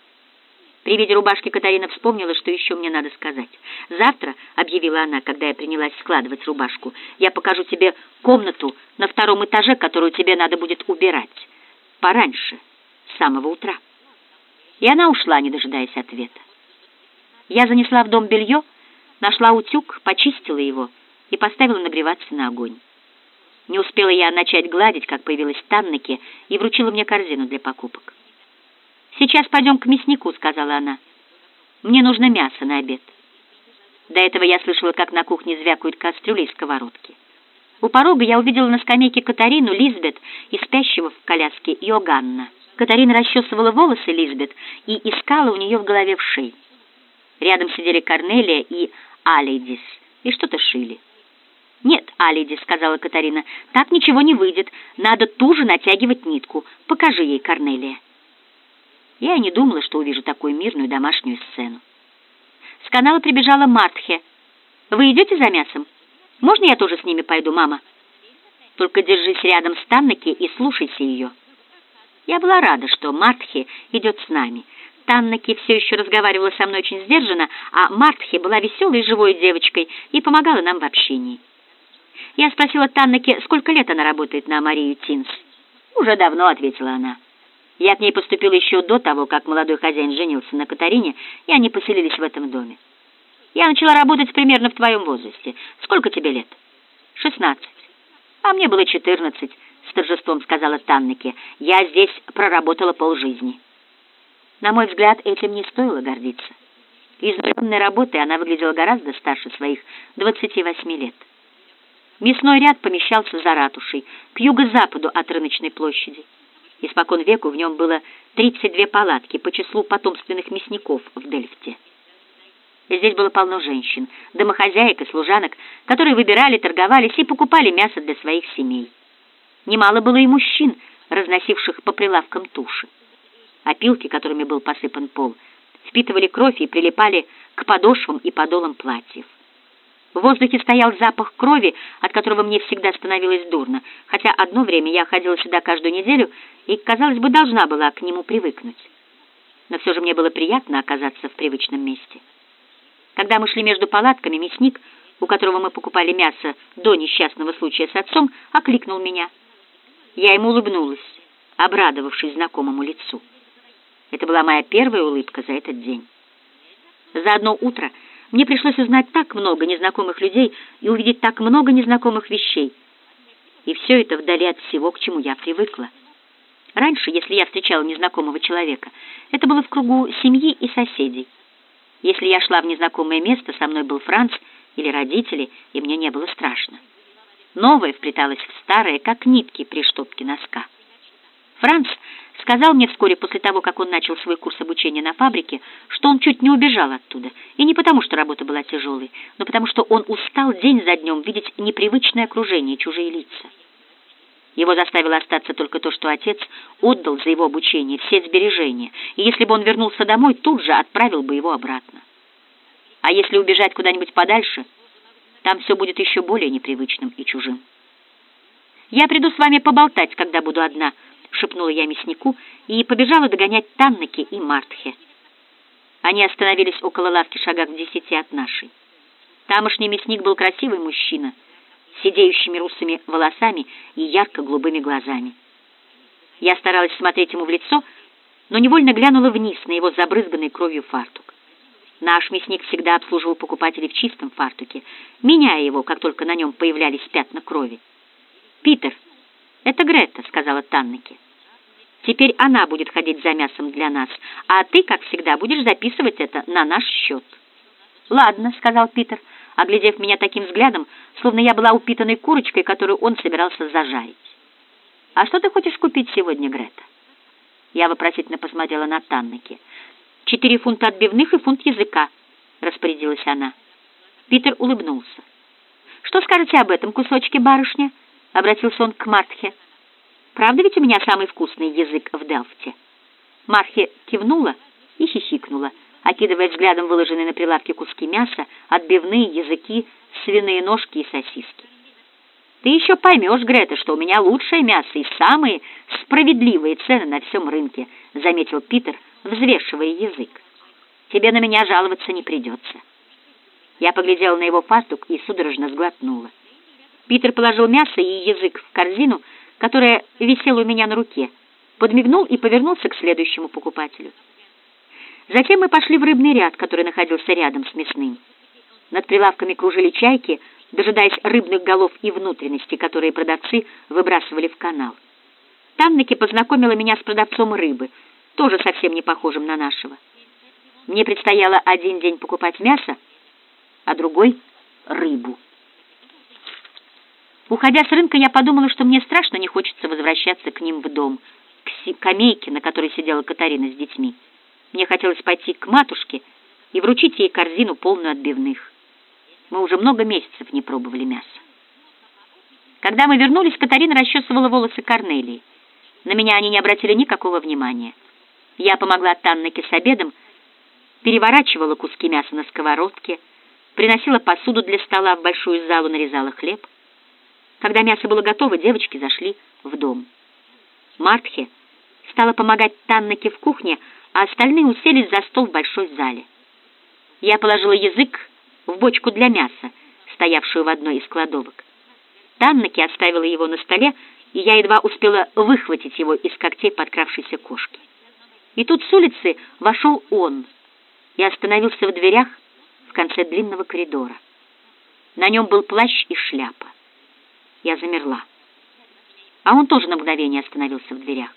При виде рубашки Катарина вспомнила, что еще мне надо сказать. «Завтра», — объявила она, когда я принялась складывать рубашку, «я покажу тебе комнату на втором этаже, которую тебе надо будет убирать пораньше, с самого утра. И она ушла, не дожидаясь ответа. Я занесла в дом белье, нашла утюг, почистила его и поставила нагреваться на огонь. Не успела я начать гладить, как появилась Таннеке и вручила мне корзину для покупок. «Сейчас пойдем к мяснику», — сказала она. «Мне нужно мясо на обед». До этого я слышала, как на кухне звякают кастрюли и сковородки. У порога я увидела на скамейке Катарину, Лизбет и спящего в коляске Йоганна. Катарина расчесывала волосы Лизбет и искала у нее в голове вшей. Рядом сидели Корнелия и Алейдис и что-то шили. «Нет, Алейдис», — сказала Катарина, — «так ничего не выйдет. Надо туже натягивать нитку. Покажи ей, Корнелия». Я и не думала, что увижу такую мирную домашнюю сцену. С канала прибежала Мартхе. «Вы идете за мясом?» Можно я тоже с ними пойду, мама? Только держись рядом с Таннеки и слушайся ее. Я была рада, что Мартхи идет с нами. Таннеки все еще разговаривала со мной очень сдержанно, а Мартхи была веселой и живой девочкой и помогала нам в общении. Я спросила Таннеки, сколько лет она работает на Марию Тинс. «Уже давно», — ответила она. «Я к ней поступила еще до того, как молодой хозяин женился на Катарине, и они поселились в этом доме. Я начала работать примерно в твоем возрасте. Сколько тебе лет? Шестнадцать. А мне было четырнадцать, с торжеством сказала Таннеке. Я здесь проработала полжизни. На мой взгляд, этим не стоило гордиться. Изнуренной работой она выглядела гораздо старше своих двадцати восьми лет. Мясной ряд помещался за ратушей, к юго-западу от рыночной площади. Испокон веку в нем было 32 палатки по числу потомственных мясников в Дельфте. Здесь было полно женщин, домохозяек и служанок, которые выбирали, торговались и покупали мясо для своих семей. Немало было и мужчин, разносивших по прилавкам туши. Опилки, которыми был посыпан пол, впитывали кровь и прилипали к подошвам и подолам платьев. В воздухе стоял запах крови, от которого мне всегда становилось дурно, хотя одно время я ходила сюда каждую неделю и, казалось бы, должна была к нему привыкнуть. Но все же мне было приятно оказаться в привычном месте. Когда мы шли между палатками, мясник, у которого мы покупали мясо до несчастного случая с отцом, окликнул меня. Я ему улыбнулась, обрадовавшись знакомому лицу. Это была моя первая улыбка за этот день. За одно утро мне пришлось узнать так много незнакомых людей и увидеть так много незнакомых вещей. И все это вдали от всего, к чему я привыкла. Раньше, если я встречала незнакомого человека, это было в кругу семьи и соседей. Если я шла в незнакомое место, со мной был Франц или родители, и мне не было страшно. Новое вплеталось в старое, как нитки при штопке носка. Франц сказал мне вскоре после того, как он начал свой курс обучения на фабрике, что он чуть не убежал оттуда. И не потому, что работа была тяжелой, но потому, что он устал день за днем видеть непривычное окружение, чужие лица. Его заставило остаться только то, что отец отдал за его обучение все сбережения, и если бы он вернулся домой, тут же отправил бы его обратно. А если убежать куда-нибудь подальше, там все будет еще более непривычным и чужим. «Я приду с вами поболтать, когда буду одна», — шепнула я мяснику и побежала догонять Таннеки и Мартхе. Они остановились около лавки шагах в десяти от нашей. Тамошний мясник был красивый мужчина, сидеющими русыми волосами и ярко-голубыми глазами. Я старалась смотреть ему в лицо, но невольно глянула вниз на его забрызганный кровью фартук. Наш мясник всегда обслуживал покупателей в чистом фартуке, меняя его, как только на нем появлялись пятна крови. «Питер, это Грета», — сказала Таннеке. «Теперь она будет ходить за мясом для нас, а ты, как всегда, будешь записывать это на наш счет». «Ладно», — сказал Питер, оглядев меня таким взглядом, словно я была упитанной курочкой, которую он собирался зажарить. «А что ты хочешь купить сегодня, Грета?» Я вопросительно посмотрела на Таннеке. «Четыре фунта отбивных и фунт языка», — распорядилась она. Питер улыбнулся. «Что скажете об этом кусочке, барышня?» — обратился он к Мартхе. «Правда ведь у меня самый вкусный язык в Делфте?» Мархе кивнула и хихикнула, окидывая взглядом выложенные на прилавке куски мяса, отбивные языки, свиные ножки и сосиски. «Ты еще поймешь, Грета, что у меня лучшее мясо и самые справедливые цены на всем рынке», — заметил Питер, взвешивая язык. «Тебе на меня жаловаться не придется». Я поглядела на его фартук и судорожно сглотнула. Питер положил мясо и язык в корзину, которая висела у меня на руке, подмигнул и повернулся к следующему покупателю. Затем мы пошли в рыбный ряд, который находился рядом с мясным. Над прилавками кружили чайки, дожидаясь рыбных голов и внутренностей, которые продавцы выбрасывали в канал. Таннеке познакомила меня с продавцом рыбы, тоже совсем не похожим на нашего. Мне предстояло один день покупать мясо, а другой — рыбу. Уходя с рынка, я подумала, что мне страшно не хочется возвращаться к ним в дом, к скамейке, на которой сидела Катарина с детьми. Мне хотелось пойти к матушке и вручить ей корзину, полную отбивных. Мы уже много месяцев не пробовали мясо. Когда мы вернулись, Катарина расчесывала волосы Корнелии. На меня они не обратили никакого внимания. Я помогла Таннеке с обедом, переворачивала куски мяса на сковородке, приносила посуду для стола в большую залу, нарезала хлеб. Когда мясо было готово, девочки зашли в дом. Мартхе стала помогать Таннеке в кухне, а остальные уселись за стол в большой зале. Я положила язык в бочку для мяса, стоявшую в одной из кладовок. Таннеке оставила его на столе, и я едва успела выхватить его из когтей подкравшейся кошки. И тут с улицы вошел он и остановился в дверях в конце длинного коридора. На нем был плащ и шляпа. Я замерла. А он тоже на мгновение остановился в дверях.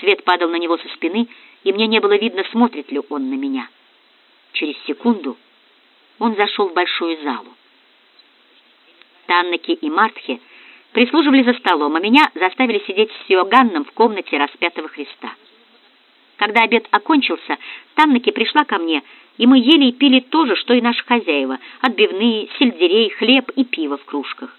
Свет падал на него со спины, и мне не было видно, смотрит ли он на меня. Через секунду он зашел в большую залу. Таннеки и Мартхе прислуживали за столом, а меня заставили сидеть с Иоганном в комнате распятого Христа. Когда обед окончился, Таннеки пришла ко мне, и мы ели и пили то же, что и наши хозяева — отбивные, сельдерей, хлеб и пиво в кружках.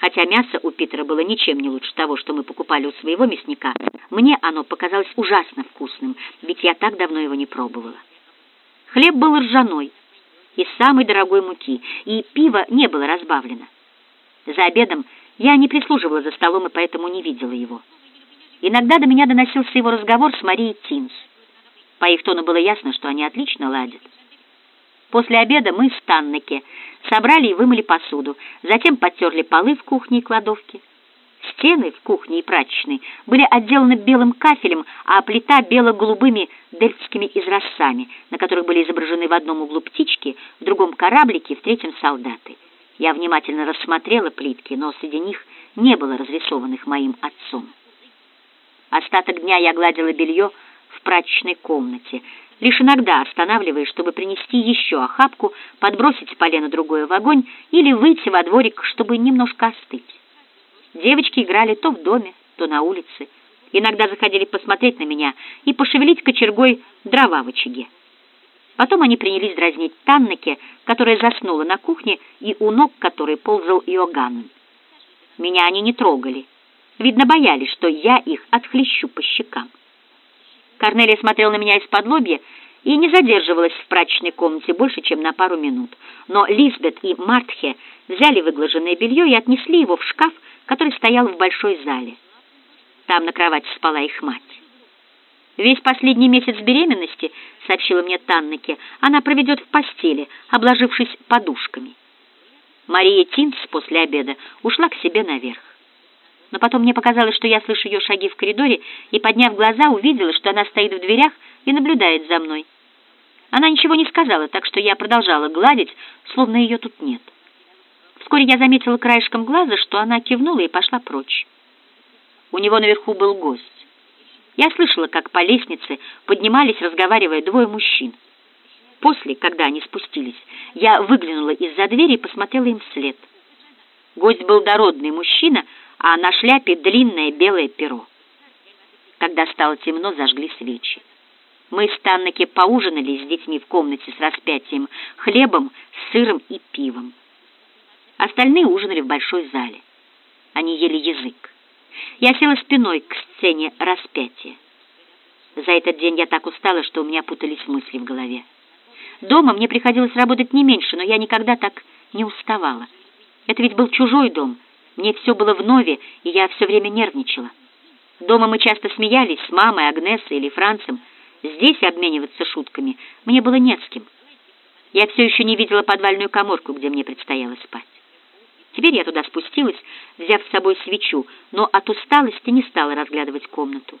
Хотя мясо у Питера было ничем не лучше того, что мы покупали у своего мясника, мне оно показалось ужасно вкусным, ведь я так давно его не пробовала. Хлеб был ржаной, из самой дорогой муки, и пиво не было разбавлено. За обедом я не прислуживала за столом и поэтому не видела его. Иногда до меня доносился его разговор с Марией Тинс. По их тону было ясно, что они отлично ладят. После обеда мы с Таннеке собрали и вымыли посуду, затем потерли полы в кухне и кладовке. Стены в кухне и прачечной были отделаны белым кафелем, а плита бело-голубыми дельфтскими изразцами, на которых были изображены в одном углу птички, в другом кораблики, в третьем солдаты. Я внимательно рассмотрела плитки, но среди них не было разрисованных моим отцом. Остаток дня я гладила белье в прачечной комнате, лишь иногда останавливаясь, чтобы принести еще охапку, подбросить полено другое в огонь или выйти во дворик, чтобы немножко остыть. Девочки играли то в доме, то на улице, Иногда заходили посмотреть на меня и пошевелить кочергой дрова в очаге. Потом они принялись дразнить Таннеке, которая заснула на кухне, и у ног которой ползал Иоганн. Меня они не трогали. Видно, боялись, что я их отхлещу по щекам. Корнелия смотрела на меня из-под лобья и не задерживалась в прачечной комнате больше, чем на пару минут. Но Лизбет и Мартхе взяли выглаженное белье и отнесли его в шкаф, который стоял в большой зале. Там на кровати спала их мать. Весь последний месяц беременности, сообщила мне Таннеке, она проведет в постели, обложившись подушками. Мария Тинс после обеда ушла к себе наверх. Но потом мне показалось, что я слышу ее шаги в коридоре, и, подняв глаза, увидела, что она стоит в дверях и наблюдает за мной. Она ничего не сказала, так что я продолжала гладить, словно ее тут нет. Вскоре я заметила краешком глаза, что она кивнула и пошла прочь. У него наверху был гость. Я слышала, как по лестнице поднимались, разговаривая, двое мужчин. После, когда они спустились, я выглянула из-за двери и посмотрела им вслед. Гость был дородный мужчина, а на шляпе длинное белое перо. Когда стало темно, зажгли свечи. Мы с Таннеке поужинали с детьми в комнате с распятием, хлебом, сыром и пивом. Остальные ужинали в большой зале. Они ели язык. Я села спиной к сцене распятия. За этот день я так устала, что у меня путались мысли в голове. Дома мне приходилось работать не меньше, но я никогда так не уставала. Это ведь был чужой дом. Мне все было вновь, и я все время нервничала. Дома мы часто смеялись с мамой, Агнесой или Францем. Здесь обмениваться шутками мне было не с кем. Я все еще не видела подвальную коморку, где мне предстояло спать. Теперь я туда спустилась, взяв с собой свечу, но от усталости не стала разглядывать комнату.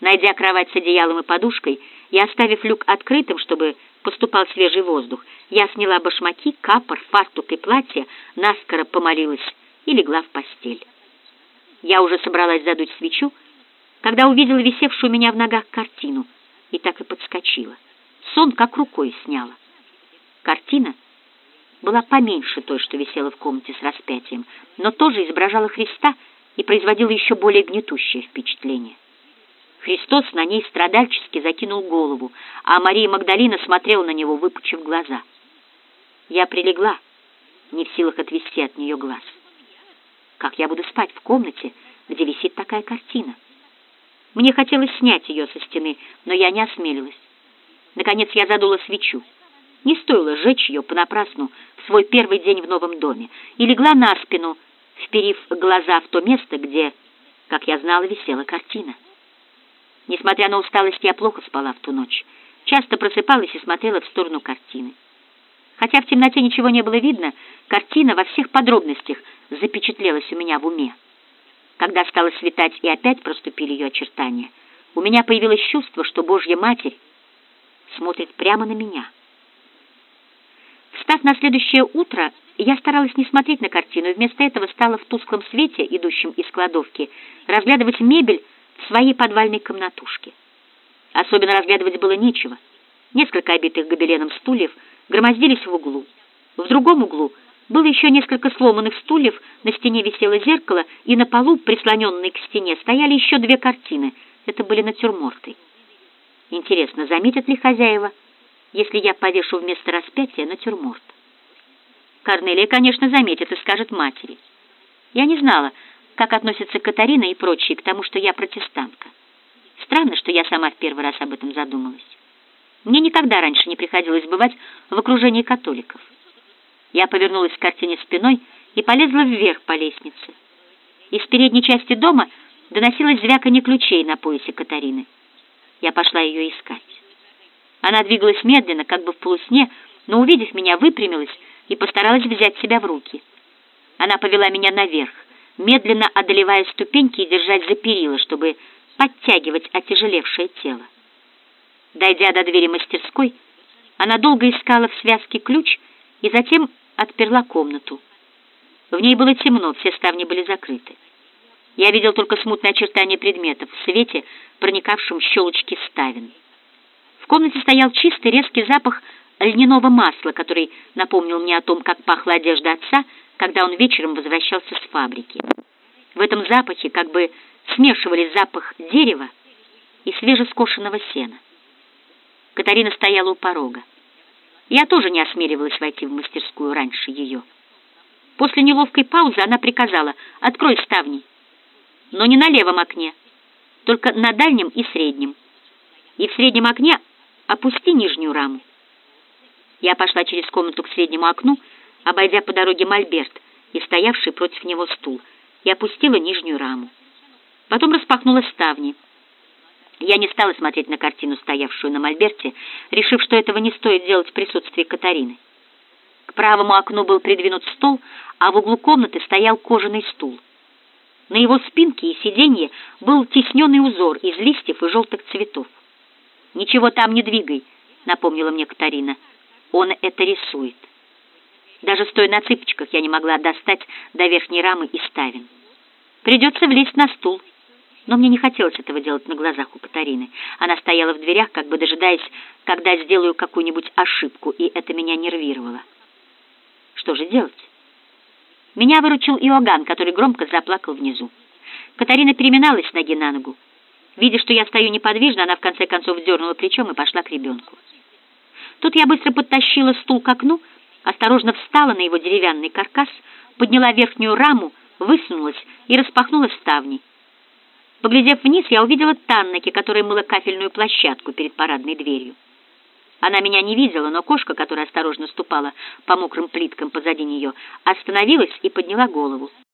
Найдя кровать с одеялом и подушкой и оставив люк открытым, чтобы поступал свежий воздух, я сняла башмаки, капор, фартук и платье, наскоро помолилась и легла в постель. Я уже собралась задуть свечу, когда увидела висевшую у меня в ногах картину, и так и подскочила. Сон как рукой сняла. Картина была поменьше той, что висела в комнате с распятием, но тоже изображала Христа и производила еще более гнетущее впечатление. Христос на ней страдальчески закинул голову, а Мария Магдалина смотрела на него, выпучив глаза. Я прилегла, не в силах отвести от нее глаз. Как я буду спать в комнате, где висит такая картина? Мне хотелось снять ее со стены, но я не осмелилась. Наконец я задула свечу. Не стоило сжечь ее понапрасну в свой первый день в новом доме, и легла на спину, вперив глаза в то место, где, как я знала, висела картина. Несмотря на усталость, я плохо спала в ту ночь. Часто просыпалась и смотрела в сторону картины. Хотя в темноте ничего не было видно, картина во всех подробностях запечатлелась у меня в уме. Когда стало светать и опять проступили ее очертания, у меня появилось чувство, что Божья Матерь смотрит прямо на меня — Встав на следующее утро, я старалась не смотреть на картину, и вместо этого стала в тусклом свете, идущем из кладовки, разглядывать мебель в своей подвальной комнатушке. Особенно разглядывать было нечего. Несколько обитых гобеленом стульев громоздились в углу. В другом углу было еще несколько сломанных стульев, на стене висело зеркало, и на полу, прислоненной к стене, стояли еще две картины. Это были натюрморты. Интересно, заметят ли хозяева, если я повешу вместо распятия натюрморт. Корнелия, конечно, заметит и скажет матери. Я не знала, как относятся Катарина и прочие к тому, что я протестантка. Странно, что я сама в первый раз об этом задумалась. Мне никогда раньше не приходилось бывать в окружении католиков. Я повернулась к картине спиной и полезла вверх по лестнице. Из передней части дома доносилось звяканье ключей на поясе Катарины. Я пошла ее искать. Она двигалась медленно, как бы в полусне, но, увидев меня, выпрямилась и постаралась взять себя в руки. Она повела меня наверх, медленно одолевая ступеньки и держать за перила, чтобы подтягивать отяжелевшее тело. Дойдя до двери мастерской, она долго искала в связке ключ и затем отперла комнату. В ней было темно, все ставни были закрыты. Я видел только смутные очертания предметов в свете, проникавшем в щелочки ставен. В комнате стоял чистый резкий запах льняного масла, который напомнил мне о том, как пахла одежда отца, когда он вечером возвращался с фабрики. В этом запахе, как бы смешивались запах дерева и свежескошенного сена. Катарина стояла у порога. Я тоже не осмеливалась войти в мастерскую раньше ее. После неловкой паузы она приказала «Открой ставни», но не на левом окне, только на дальнем и среднем. И в среднем окне опусти нижнюю раму. Я пошла через комнату к среднему окну, обойдя по дороге мольберт и стоявший против него стул, и опустила нижнюю раму. Потом распахнула ставни. Я не стала смотреть на картину, стоявшую на мольберте, решив, что этого не стоит делать в присутствии Катарины. К правому окну был придвинут стол, а в углу комнаты стоял кожаный стул. На его спинке и сиденье был тесненный узор из листьев и желтых цветов. «Ничего там не двигай», — напомнила мне Катарина. «Он это рисует». Даже стоя на цыпочках я не могла достать до верхней рамы и ставен. Придется влезть на стул. Но мне не хотелось этого делать на глазах у Катарины. Она стояла в дверях, как бы дожидаясь, когда сделаю какую-нибудь ошибку, и это меня нервировало. Что же делать? Меня выручил Иоганн, который громко заплакал внизу. Катарина переминалась с ноги на ногу. Видя, что я стою неподвижно, она в конце концов дернула плечом и пошла к ребенку. Тут я быстро подтащила стул к окну, осторожно встала на его деревянный каркас, подняла верхнюю раму, высунулась и распахнула ставни. Поглядев вниз, я увидела Таннеки, которая мыла кафельную площадку перед парадной дверью. Она меня не видела, но кошка, которая осторожно ступала по мокрым плиткам позади нее, остановилась и подняла голову.